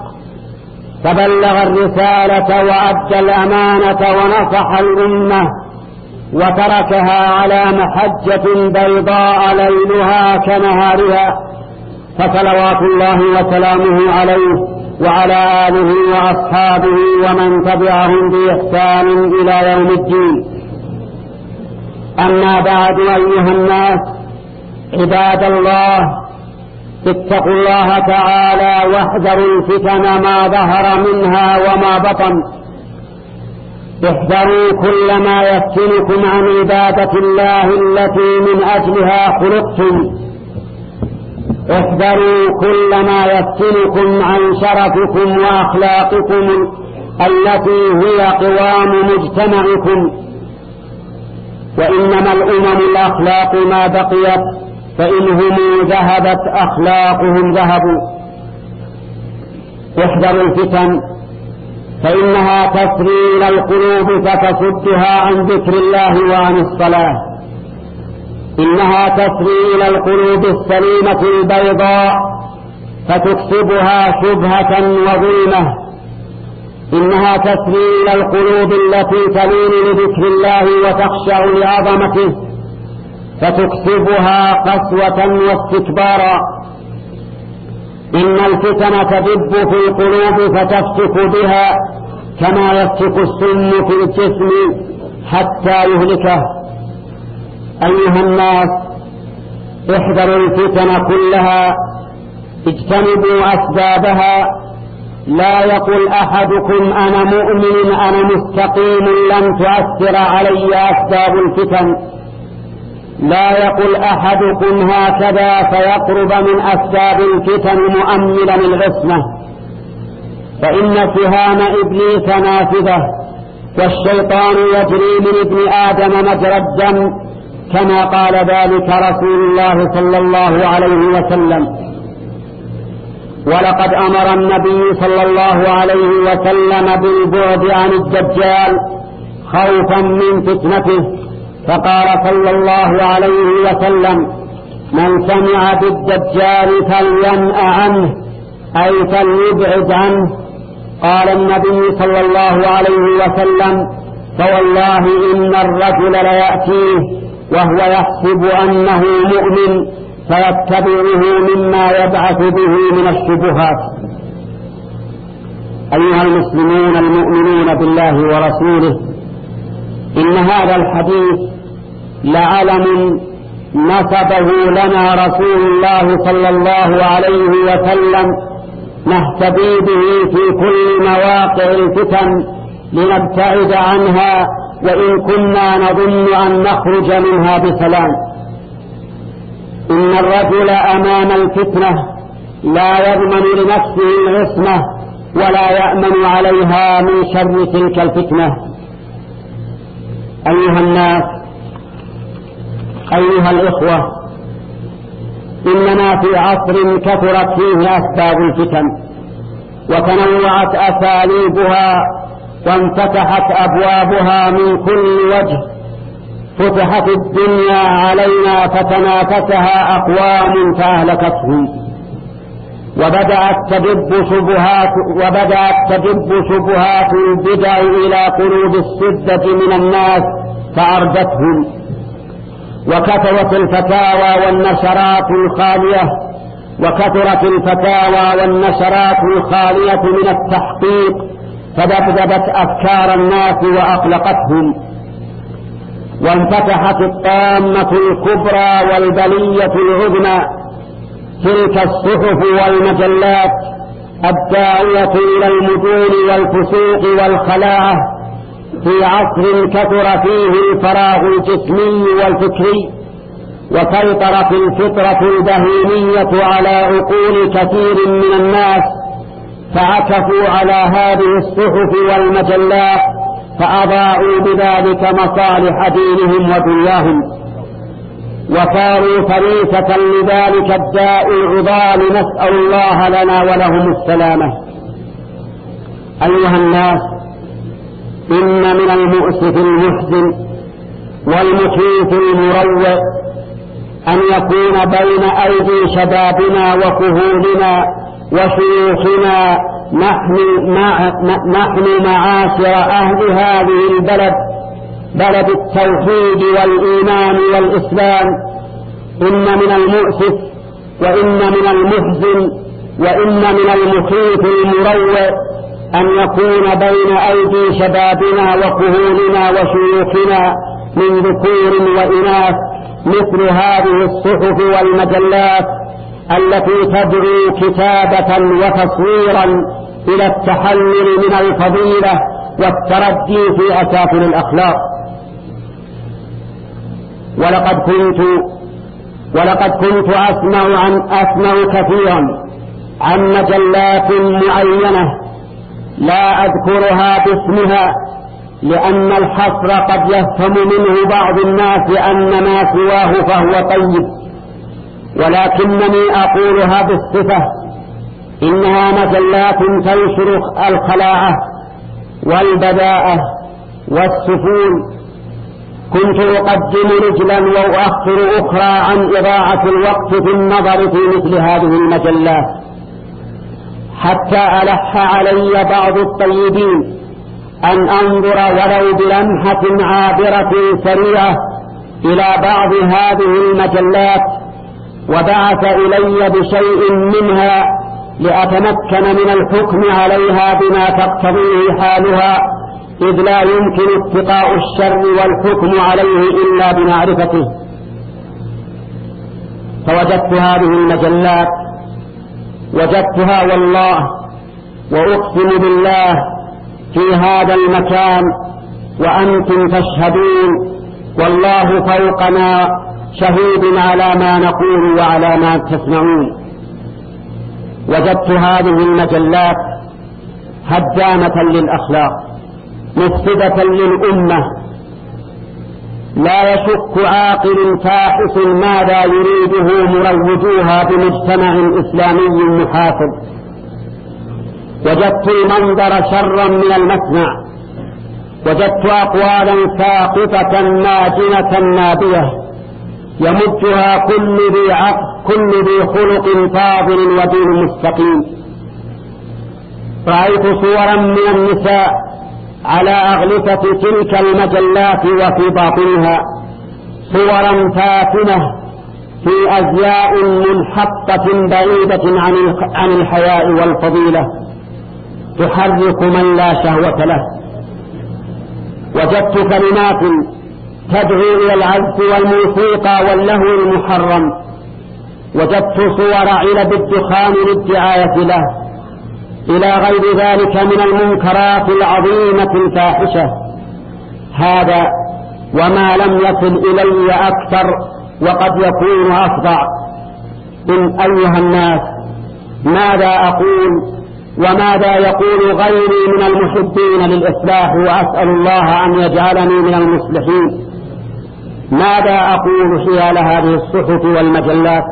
فبلغ الرسالة وأدى الأمانة ونصح الأمة وتركها على محجة بيضاء ليلها كنهارها فصلوات الله وسلامه عليه وعلى آله وأصحابه ومن تبعهم بإحسان إلى يوم الدين. أما بعد أيها الناس عباد الله اتقوا الله تعالى واحذروا الفتن ما ظهر منها وما بطن. احذروا كل ما يفتنكم عن عبادة الله التي من أجلها خلقتم. احذروا كل ما يفتنكم عن شرفكم وأخلاقكم التي هي قوام مجتمعكم. وإنما الأمم الأخلاق ما بقيت. فإنهم ذهبت أخلاقهم ذهبوا. احذروا الفتن فإنها تسري إلى القلوب فتصدها عن ذكر الله وعن الصلاة. إنها تسري إلى القلوب السليمة البيضاء فتكسبها شبهة وظلمة. إنها تسري إلى القلوب التي تلين لذكر الله وتخشع لعظمته. فتكسبها قسوة واستكبارا. إن الفتن تدب في القلوب فتفتك بها كما يفتك السم في الجسم حتى يهلكه أيها الناس احذروا الفتن كلها اجتنبوا أسبابها. لا يقل أحدكم أنا مؤمن أنا مستقيم لن تؤثر علي أسباب الفتن. لا يقل أحدكم هكذا فيقرب من أسباب الفتن مؤملا العصمة فإن سهام إبليس نافذة والشيطان يجري من ابن آدم مجرى الدم كما قال ذلك رسول الله صلى الله عليه وسلم. ولقد أمر النبي صلى الله عليه وسلم بالبعد عن الدجال خوفا من فتنته. فقال صلى الله عليه وسلم من سمع بالدجال فلينأ عنه أي فليبعد عنه. قال النبي صلى الله عليه وسلم فوالله إن الرجل ليأتيه وهو يحسب أنه مؤمن فيتبعه مما يبعث به من الشبهات. أيها المسلمون المؤمنون بالله ورسوله إن هذا الحديث لعلم نسبه لنا رسول الله صلى الله عليه وسلم نهتدي به في كل مواقع الفتن لنبتعد عنها وإن كنا نظن أن نخرج منها بسلام. إن الرجل أمام الفتنة لا يضمن لنفسه العصمة ولا يأمن عليها من شر تلك الفتنة. أيها الناس أيها الإخوة إننا في عصر كثرت فيه أسباب الفتن وتنوعت أساليبها وانفتحت أبوابها من كل وجه فتحت الدنيا علينا فتنافسها أقوام فأهلكتهم. وبدأت تدب شبهات وبدأت تدب شبهات البدع إلى قلوب السدة من الناس فأردتهم. وكثرت الفتاوى والنشرات الخالية وكثرت الفتاوى والنشرات الخالية من التحقيق فذبذبت أفكار الناس وأقلقتهم. وانفتحت الطامة الكبرى والبلية العظمى تلك الصحف والمجلات الداعية إلى المدون والفسوق والخلاعة في عصر كثر فيه الفراغ الجسمي والفكري وسيطرت الفطرة البهيمية على عقول كثير من الناس فعكفوا على هذه الصحف والمجلات فأضاعوا بذلك مصالح دينهم ودنياهم. وصاروا فريسة لذلك الداء العضال نسأل الله لنا ولهم السلامة. أيها الناس إن من المؤسف المحزن والمخيف المروع أن يكون بين أيدي شبابنا وكهولنا وشيوخنا نحن, نحن معاشر أهل هذه البلد بلد التوحيد والإيمان والإسلام. إن من المؤسف وإن من المحزن وإن من المخيف المروع أن يكون بين أيدي شبابنا وكهولنا وشيوخنا من ذكور وإناث مثل هذه الصحف والمجلات التي تدعو كتابة وتصويرا إلى التحلل من الفضيلة والتردي في أسافل الأخلاق. ولقد كنت ولقد كنت أسمع عن أسمع كثيرا عن مجلات معينة لا أذكرها باسمها لأن الحصر قد يفهم منه بعض الناس أن ما سواه فهو طيب ولكنني أقولها بالصفة إنها مجلات تنشر الخلاعة والبداءة والسفول كنت أقدم رجلا وأؤخر أخرى عن إضاعة الوقت في النظر في مثل هذه المجلات حتى ألح علي بعض الطيبين أن أنظر ولو بلمحة عابرة سريعة إلى بعض هذه المجلات وبعث إلي بشيء منها لأتمكن من الحكم عليها بما تقتضيه حالها. إذ لا يمكن اتقاء الشر والحكم عليه إلا بمعرفته. فوجدت هذه المجلات وجدتها والله وأقسم بالله في هذا المكان وأنتم تشهدون والله فوقنا شهيد على ما نقول وعلى ما تسمعون. وجدت هذه المجلات هدامة للأخلاق. مفسدة للأمة. لا يشك عاقل فاحص ماذا يريده مروجوها بمجتمع إسلامي محافظ وجدت المنظر شرا من المسمع. وجدت أقوالا ساقطة ناجنة نابية يمدها كل ذي عقل كل ذي خلق فاضل ودين مستقيم. رأيت صورا من النساء على أغلفة تلك المجلات وفي باطنها صورا فاتنة في أزياء منحطة بعيدة عن الحياء والفضيلة. تحرك من لا شهوة له. وجدت كلمات تدعو إلى العزف والموسيقى واللهو المحرم. وجدت صور علب الدخان للدعاية له. إلى غير ذلك من المنكرات العظيمة الفاحشة. هذا وما لم يصل إلي أكثر وقد يكون أفظع إن أيها الناس ماذا أقول وماذا يقول غيري من المحبين للإصلاح وأسأل الله أن يجعلني من المصلحين؟ ماذا أقول حيال هذه الصحف والمجلات؟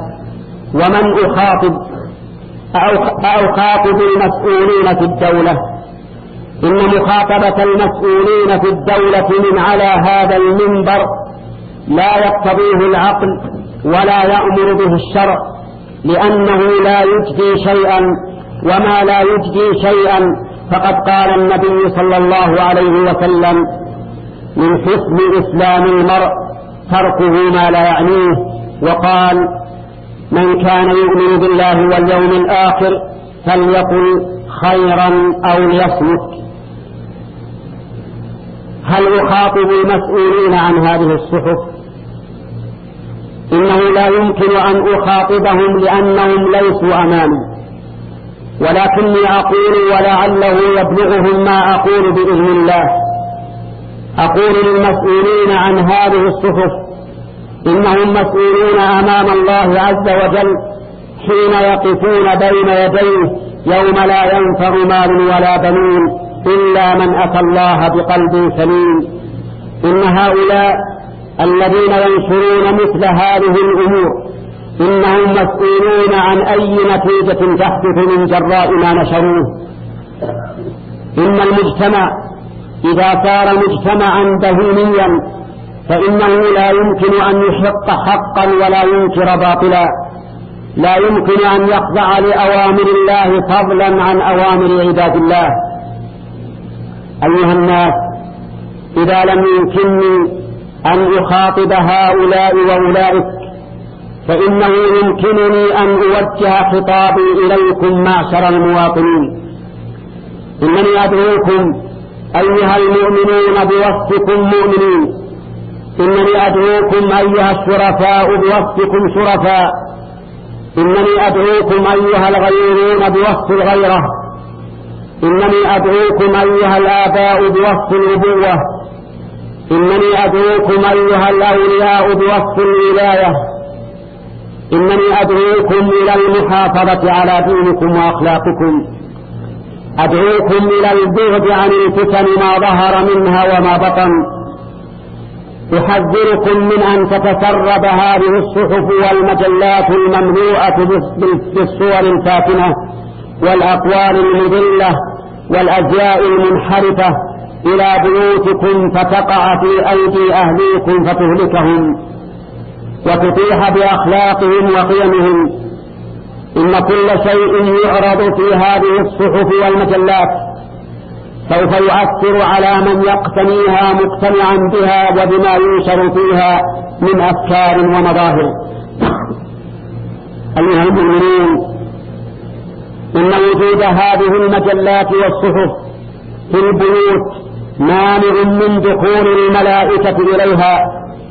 ومن أخاطب أو أخاطب المسؤولين في الدولة. إن مخاطبة المسؤولين في الدولة من على هذا المنبر لا يقتضيه العقل ولا يأمر به الشرع لأنه لا يجدي شيئا وما لا يجدي شيئا فقد قال النبي صلى الله عليه وسلم من حسن إسلام المرء تركه ما لا يعنيه. وقال من كان يؤمن بالله واليوم الآخر فليقل خيرا أو ليصمت. هل أخاطب المسؤولين عن هذه الصحف؟ إنه لا يمكن أن أخاطبهم لأنهم ليسوا أمامي. ولكني أقول ولعله يبلغهم ما أقول بإذن الله. أقول للمسؤولين عن هذه الصحف إنهم مسؤولون أمام الله عز وجل حين يقفون بين يديه يوم لا ينفع مال ولا بنون إلا من أتى الله بقلب سليم. إن هؤلاء الذين ينشرون مثل هذه الأمور إنهم مسؤولون عن أي نتيجة تحدث من جراء ما نشروه. إن المجتمع إذا صار مجتمعا بهيميا فإنه لا يمكن أن يحق حقا ولا ينكر باطلا. لا يمكن أن يخضع لأوامر الله فضلا عن أوامر عباد الله. أيها الناس إذا لم يمكنني أن أخاطب هؤلاء وأولئك فإنه يمكنني أن أوجه خطابي إليكم معشر المواطنين. إنني أدعوكم أيها المؤمنون بوصفكم مؤمنين. إنني أدعوكم أيها الشرفاء بوصفكم شرفاء. إنني أدعوكم أيها الغيرون بوصف الغيرة. إنني أدعوكم أيها الآباء بوصف الأبوة إنني أدعوكم أيها الأولياء بوصف الولاية. إنني أدعوكم إلى المحافظة على دينكم وأخلاقكم. أدعوكم إلى البعد عن الفتن ما ظهر منها وما بطن. أحذركم من أن تتسرب هذه الصحف والمجلات المملوءة بالصور الفاتنة والأقوال المذلة والأزياء المنحرفة إلى بيوتكم فتقع في أيدي أهليكم فتهلكهم وتطيح بأخلاقهم وقيمهم. إن كل شيء يعرض في هذه الصحف والمجلات سوف يؤثر على من يقتنيها مقتنعا بها وبما ينشر فيها من أفكار ومظاهر. أيها المؤمنين إن وجود هذه المجلات والصحف في البيوت مانع من دخول الملائكة إليها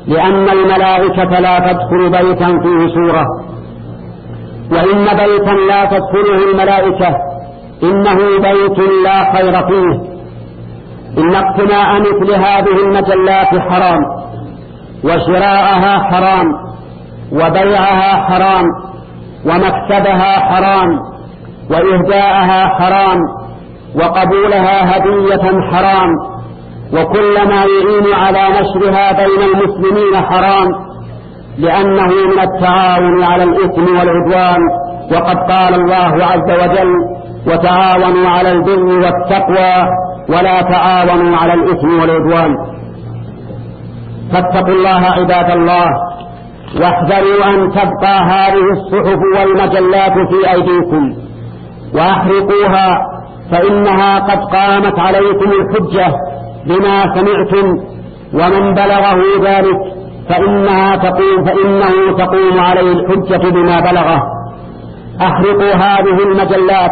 لأن الملائكة لا تدخل بيتا فيه سورة. وإن بيتا لا تدخله الملائكة إنه بيت لا خير فيه. إن اقتناء مثل هذه المجلات حرام وشراءها حرام وبيعها حرام ومكتبها حرام وإهداءها حرام وقبولها هدية حرام وكل ما يعين على نشرها بين المسلمين حرام لأنه من التعاون على الإثم والعدوان وقد قال الله عز وجل وتعاونوا على البر والتقوى ولا تعاونوا على الإثم والعدوان. فاتقوا الله عباد الله واحذروا أن تبقى هذه الصحف والمجلات في أيديكم. وأحرقوها فإنها قد قامت عليكم الحجة بما سمعتم ومن بلغه ذلك فإنها تقوم فإنه تقوم عليه الحجة بما بلغه. أحرقوا هذه المجلات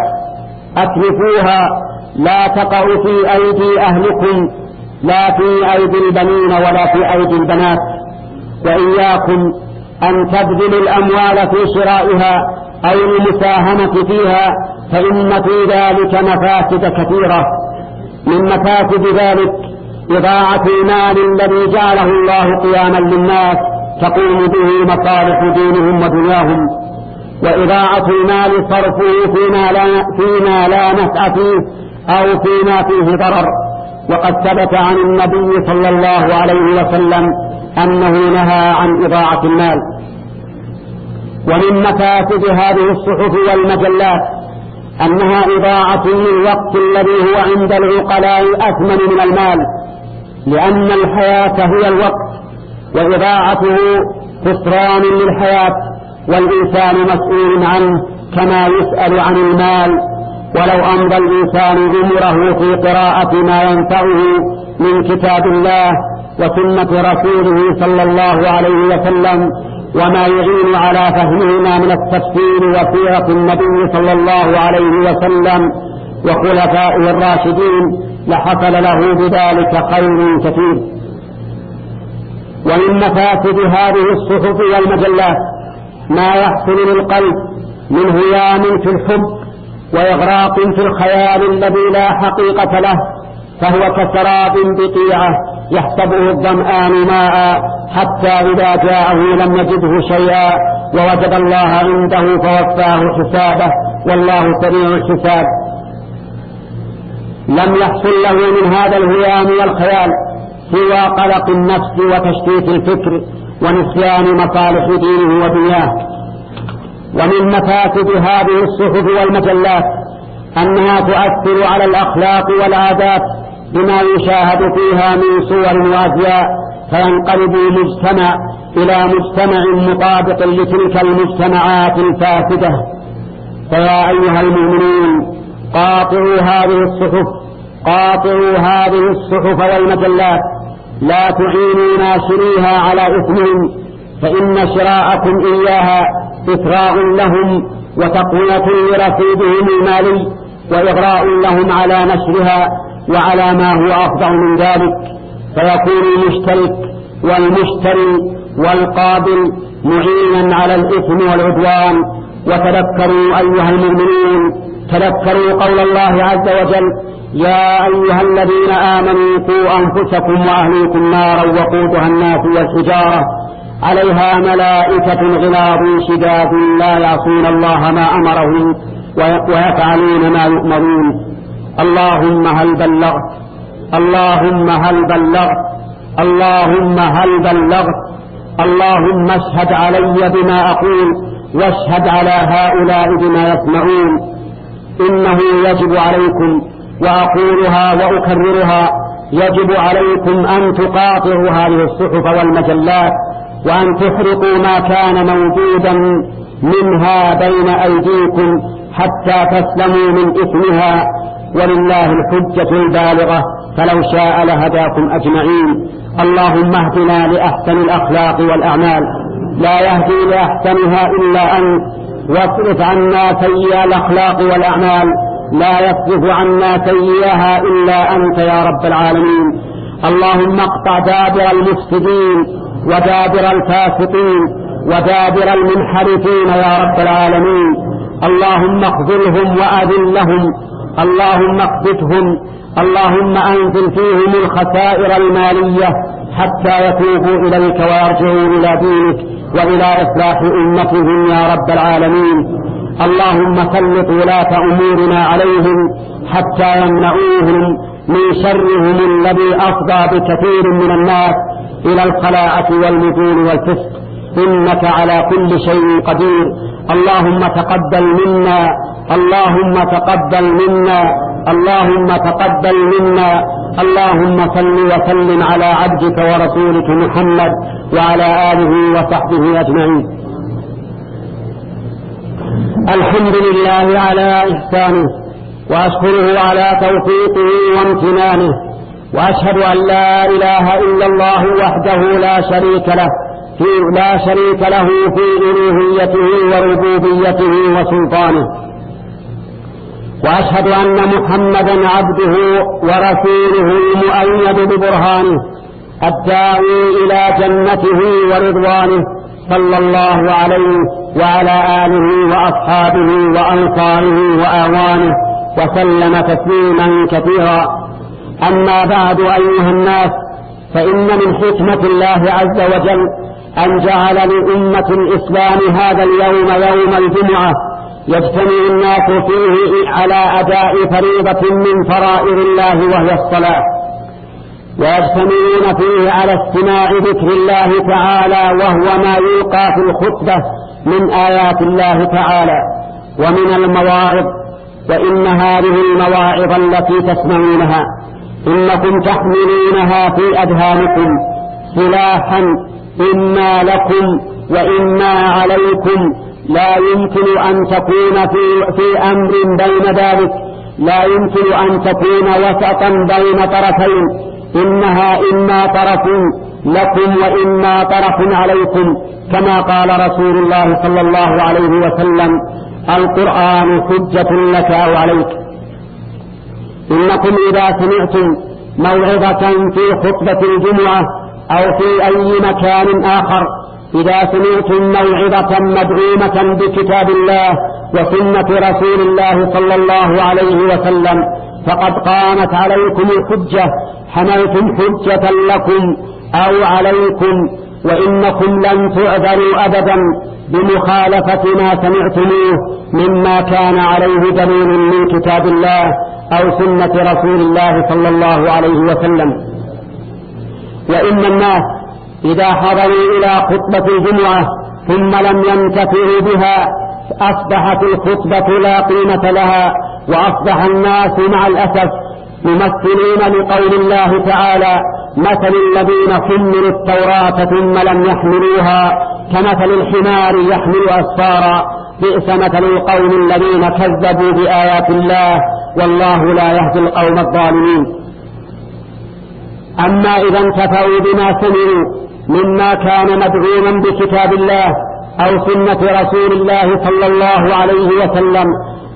أتلفوها لا تقع في أيدي أهلكم لا في أيدي البنين ولا في أيدي البنات. وإياكم أن تبذلوا الأموال في شرائها أو المساهمة فيها فإن في ذلك مفاسد كثيرة. من مفاسد ذلك إضاعة المال الذي جعله الله قياما للناس تقوم به مصالح دينهم ودنياهم. وإضاعة المال صرفه فيما لا, فيما لا نفع فيه أو فيما فيه ضرر. وقد ثبت عن النبي صلى الله عليه وسلم أنه نهى عن إضاعة المال. ومن مفاسد هذه الصحف والمجلات أنها إضاعة للوقت الذي هو عند العقلاء أثمن من المال لأن الحياة هي الوقت وإضاعته خسران للحياة والإنسان مسؤول عنه كما يسأل عن المال. ولو أمضى الإنسان عمره في قراءة ما ينفعه من كتاب الله وسنة رسوله صلى الله عليه وسلم وما يعين على فهمهما من التفسير وسيرة النبي صلى الله عليه وسلم وخلفائه الراشدين لحصل له بذلك خير كثير. ومن مفاسد هذه الصحف والمجلات ما يحصل للقلب من هيام في الحب وإغراق في الخيال الذي لا حقيقة له فهو كسراب بقيعة يحسبه الظمآن ماء حتى إذا جاءه لم يجده شيئا ووجد الله عنده فوفاه حسابه والله سريع الحساب. لم يحصل له من هذا الهيام والخيال سوى قلق النفس وتشتيت الفكر ونسيان مصالح دينه ودنياه. ومن مفاسد هذه الصحف والمجلات أنها تؤثر على الأخلاق والعادات بما يشاهد فيها من صور وأزياء فينقلب المجتمع إلى مجتمع مطابق لتلك المجتمعات الفاسدة. فيا أيها المؤمنون قاطعوا هذه الصحف قاطعوا هذه الصحف والمجلات. لا تعينوا ناشريها على إثمهم فإن شراءكم إياها إثراء لهم وتقوية لرصيدهم المالي وإغراء لهم على نشرها وعلى ما هو أفضل من ذلك. فيكون المشترك والمشتري والقابل معينا على الإثم والعدوان. وتذكروا أيها المؤمنون تذكروا قول الله عز وجل يا أيها الذين آمنوا قوا أنفسكم وأهليكم نارا وقودها الناس والحجارة عليها ملائكة غلاظ شداد لا يعصون الله ما أمرهم ويفعلون ما يؤمرون. اللهم هل بلغت اللهم هل بلغت اللهم هل بلغت. اللهم اشهد علي بما أقول واشهد على هؤلاء بما يسمعون. إنه يجب عليكم وأقولها وأكررها. يجب عليكم أن تقاطعوا هذه الصحف والمجلات. وأن تحرقوا ما كان موجودا منها بين أيديكم حتى تسلموا من إثمها ولله الحجة البالغة فلو شاء لهداكم أجمعين. اللهم اهدنا لأحسن الأخلاق والأعمال. لا يهدي لأحسنها إلا أنت. واصرف عنا سيئ الأخلاق والأعمال. لا يصرف عنا سيئها إلا أنت يا رب العالمين. اللهم اقطع دابر المفسدين. ودابر الفاسقين ودابر المنحرفين يا رب العالمين. اللهم اخذلهم وأذلهم اللهم اقبتهم اللهم أنزل فيهم الخسائر المالية حتى يتوبوا إليك ويرجعوا إلى دينك وإلى إصلاح أمتهم يا رب العالمين. اللهم سلط ولاة أمورنا عليهم حتى يمنعوهم من شرهم الذي أفضى بكثير من الناس إلى الخلاعة والمجون والفسق. إنك على كل شيء قدير. اللهم تقبل منا. اللهم تقبل منا. اللهم تقبل منا. اللهم صل وسلم على عبدك ورسولك محمد وعلى آله وصحبه أجمعين. الحمد لله على إحسانه وأشكره على توفيقه وامتنانه. وأشهد أن لا إله إلا الله وحده لا شريك له في لا شريك له في ألوهيته وربوبيته وسلطانه. وأشهد أن محمدا عبده ورسوله المؤيد ببرهانه الداعي إلى جنته ورضوانه صلى الله عليه وعلى آله وأصحابه وأنصاره وآوانه وسلم تسليما كثيرا. أما بعد أيها الناس فإن من حكمة الله عز وجل أن جعل لأمة الإسلام هذا اليوم يوم الجمعة يجتمع الناس فيه على أداء فريضة من فرائض الله وهي الصلاة. ويجتمعون فيه على استماع ذكر الله تعالى وهو ما يلقى في الخطبة من آيات الله تعالى ومن المواعظ وإن هذه المواعظ التي تسمعونها إنكم تحملونها في أذهانكم. سلاحا إما لكم وإما عليكم. لا يمكن أن تكون في, في أمر بين ذلك. لا يمكن أن تكون وسطا بين طرفين. إنها إما طرف لكم وإما طرف عليكم. كما قال رسول الله صلى الله عليه وسلم القرآن حجة لك أو عليك. إنكم إذا سمعتم موعظة في خطبة الجمعة أو في أي مكان آخر إذا سمعتم موعظة مدعومة بكتاب الله وسنة رسول الله صلى الله عليه وسلم فقد قامت عليكم الحجة حملتم حجة لكم أو عليكم وإنكم لن تعذروا أبدا بمخالفة ما سمعتموه مما كان عليه دليل من كتاب الله. أو سنة رسول الله صلى الله عليه وسلم. وإن الناس إذا حضروا إلى خطبة الجمعة ثم لم ينتفعوا بها أصبحت الخطبة لا قيمة لها وأصبح الناس مع الأسف ممثلين لقول الله تعالى مثل الذين حملوا التوراة ثم لم يحملوها كمثل الحمار يحمل أسفارا بئس مثل القوم الذين كذبوا بآيات الله والله لا يهدي القوم الظالمين. أما إذا انتفعوا بما سمعوا مما كان مدعوما بكتاب الله أو سنة رسول الله صلى الله عليه وسلم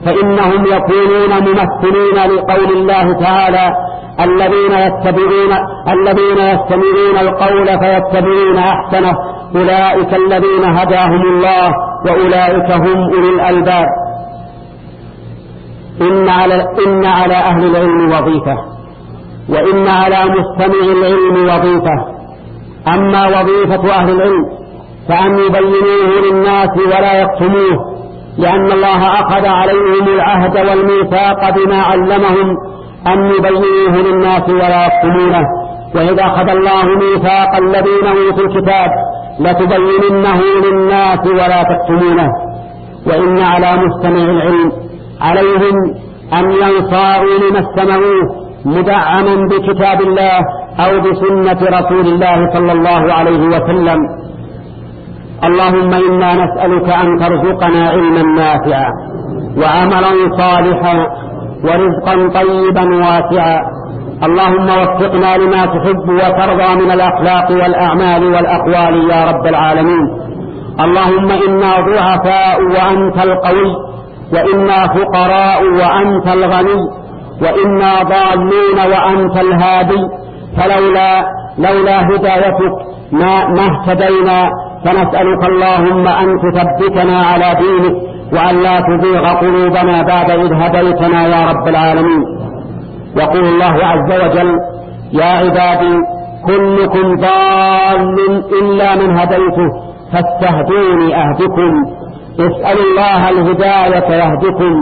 فإنهم يكونون ممثلين لقول الله تعالى الذين يتبعون الذين يستمعون القول فيتبعون أحسنه أولئك الذين هداهم الله وأولئك هم أولي الألباب. إن على, إن على أهل العلم وظيفة وإن على مستمع العلم وظيفة. أما وظيفة أهل العلم فأن يبينوه للناس ولا يكتموه لأن الله أخذ عليهم العهد والميثاق بما علمهم أن يبينوه للناس ولا يكتمونه. وإذا أخذ الله ميثاق الذين أوتوا الكتاب لتبيننه للناس ولا تكتمونه. وإن على مستمع العلم عليهم أن ينصاروا لما استمعوه مدعما بكتاب الله أو بسنة رسول الله صلى الله عليه وسلم. اللهم إنا نسألك أن ترزقنا علما نافعا وعملا صالحا ورزقا طيبا واسعا. اللهم وفقنا لما تحب وترضى من الأخلاق والأعمال والأقوال يا رب العالمين. اللهم إنا ضعفاء وأنت القوي وإنا فقراء وأنت الغني وإنا ضالون وأنت الهادي فلولا لولا هدايتك ما, ما اهتدينا فنسألك اللهم أن تثبتنا على دينك وأن لا تزيغ قلوبنا بعد إذ هديتنا يا رب العالمين. يقول الله عز وجل يا عبادي كلكم ضال إلا من هديته فاستهدوني أهدكم. اسألوا الله الهداية يهدكم.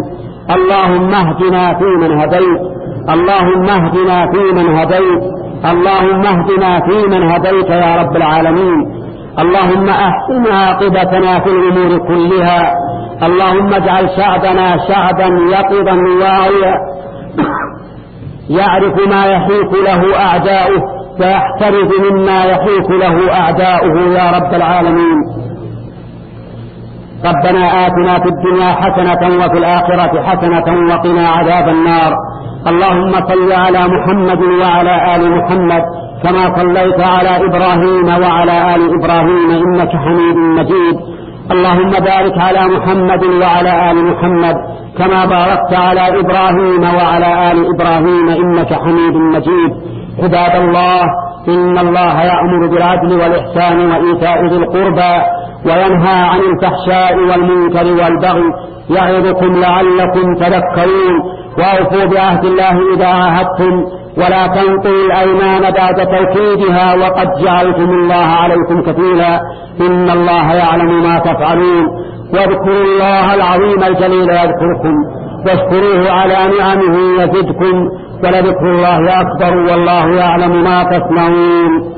اللهم اهدنا فيمن هديت. اللهم اهدنا فيمن هديت. اللهم اهدنا فيمن هديت يا رب العالمين. اللهم أحسن عاقبتنا في الأمور كلها. اللهم اجعل شعبنا شعبا يقظا واعيا. يعرف ما يحيك له أعداؤه. ويحترز مما يحيك له أعداؤه يا رب العالمين. ربنا آتنا في الدنيا حسنة وفي الآخرة حسنة وقنا عذاب النار. اللهم صل على محمد وعلى آل محمد كما صليت على إبراهيم وعلى آل إبراهيم إنك حميد مجيد. اللهم بارك على محمد وعلى آل محمد كما باركت على إبراهيم وعلى آل إبراهيم إنك حميد مجيد. عباد الله إن الله يأمر بالعدل والإحسان وإيتاء ذي القربى. وينهى عن الفحشاء والمنكر والبغي يعظكم لعلكم تذكرون وأوفوا بعهد الله إذا عاهدتم ولا تنقوا الأيمان بعد توكيدها وقد جعلتم الله عليكم كفيلا إن الله يعلم ما تفعلون واذكروا الله العظيم الجليل يذكركم واشكروه على نعمه يزدكم ولذكر الله أكبر والله يعلم ما تصنعون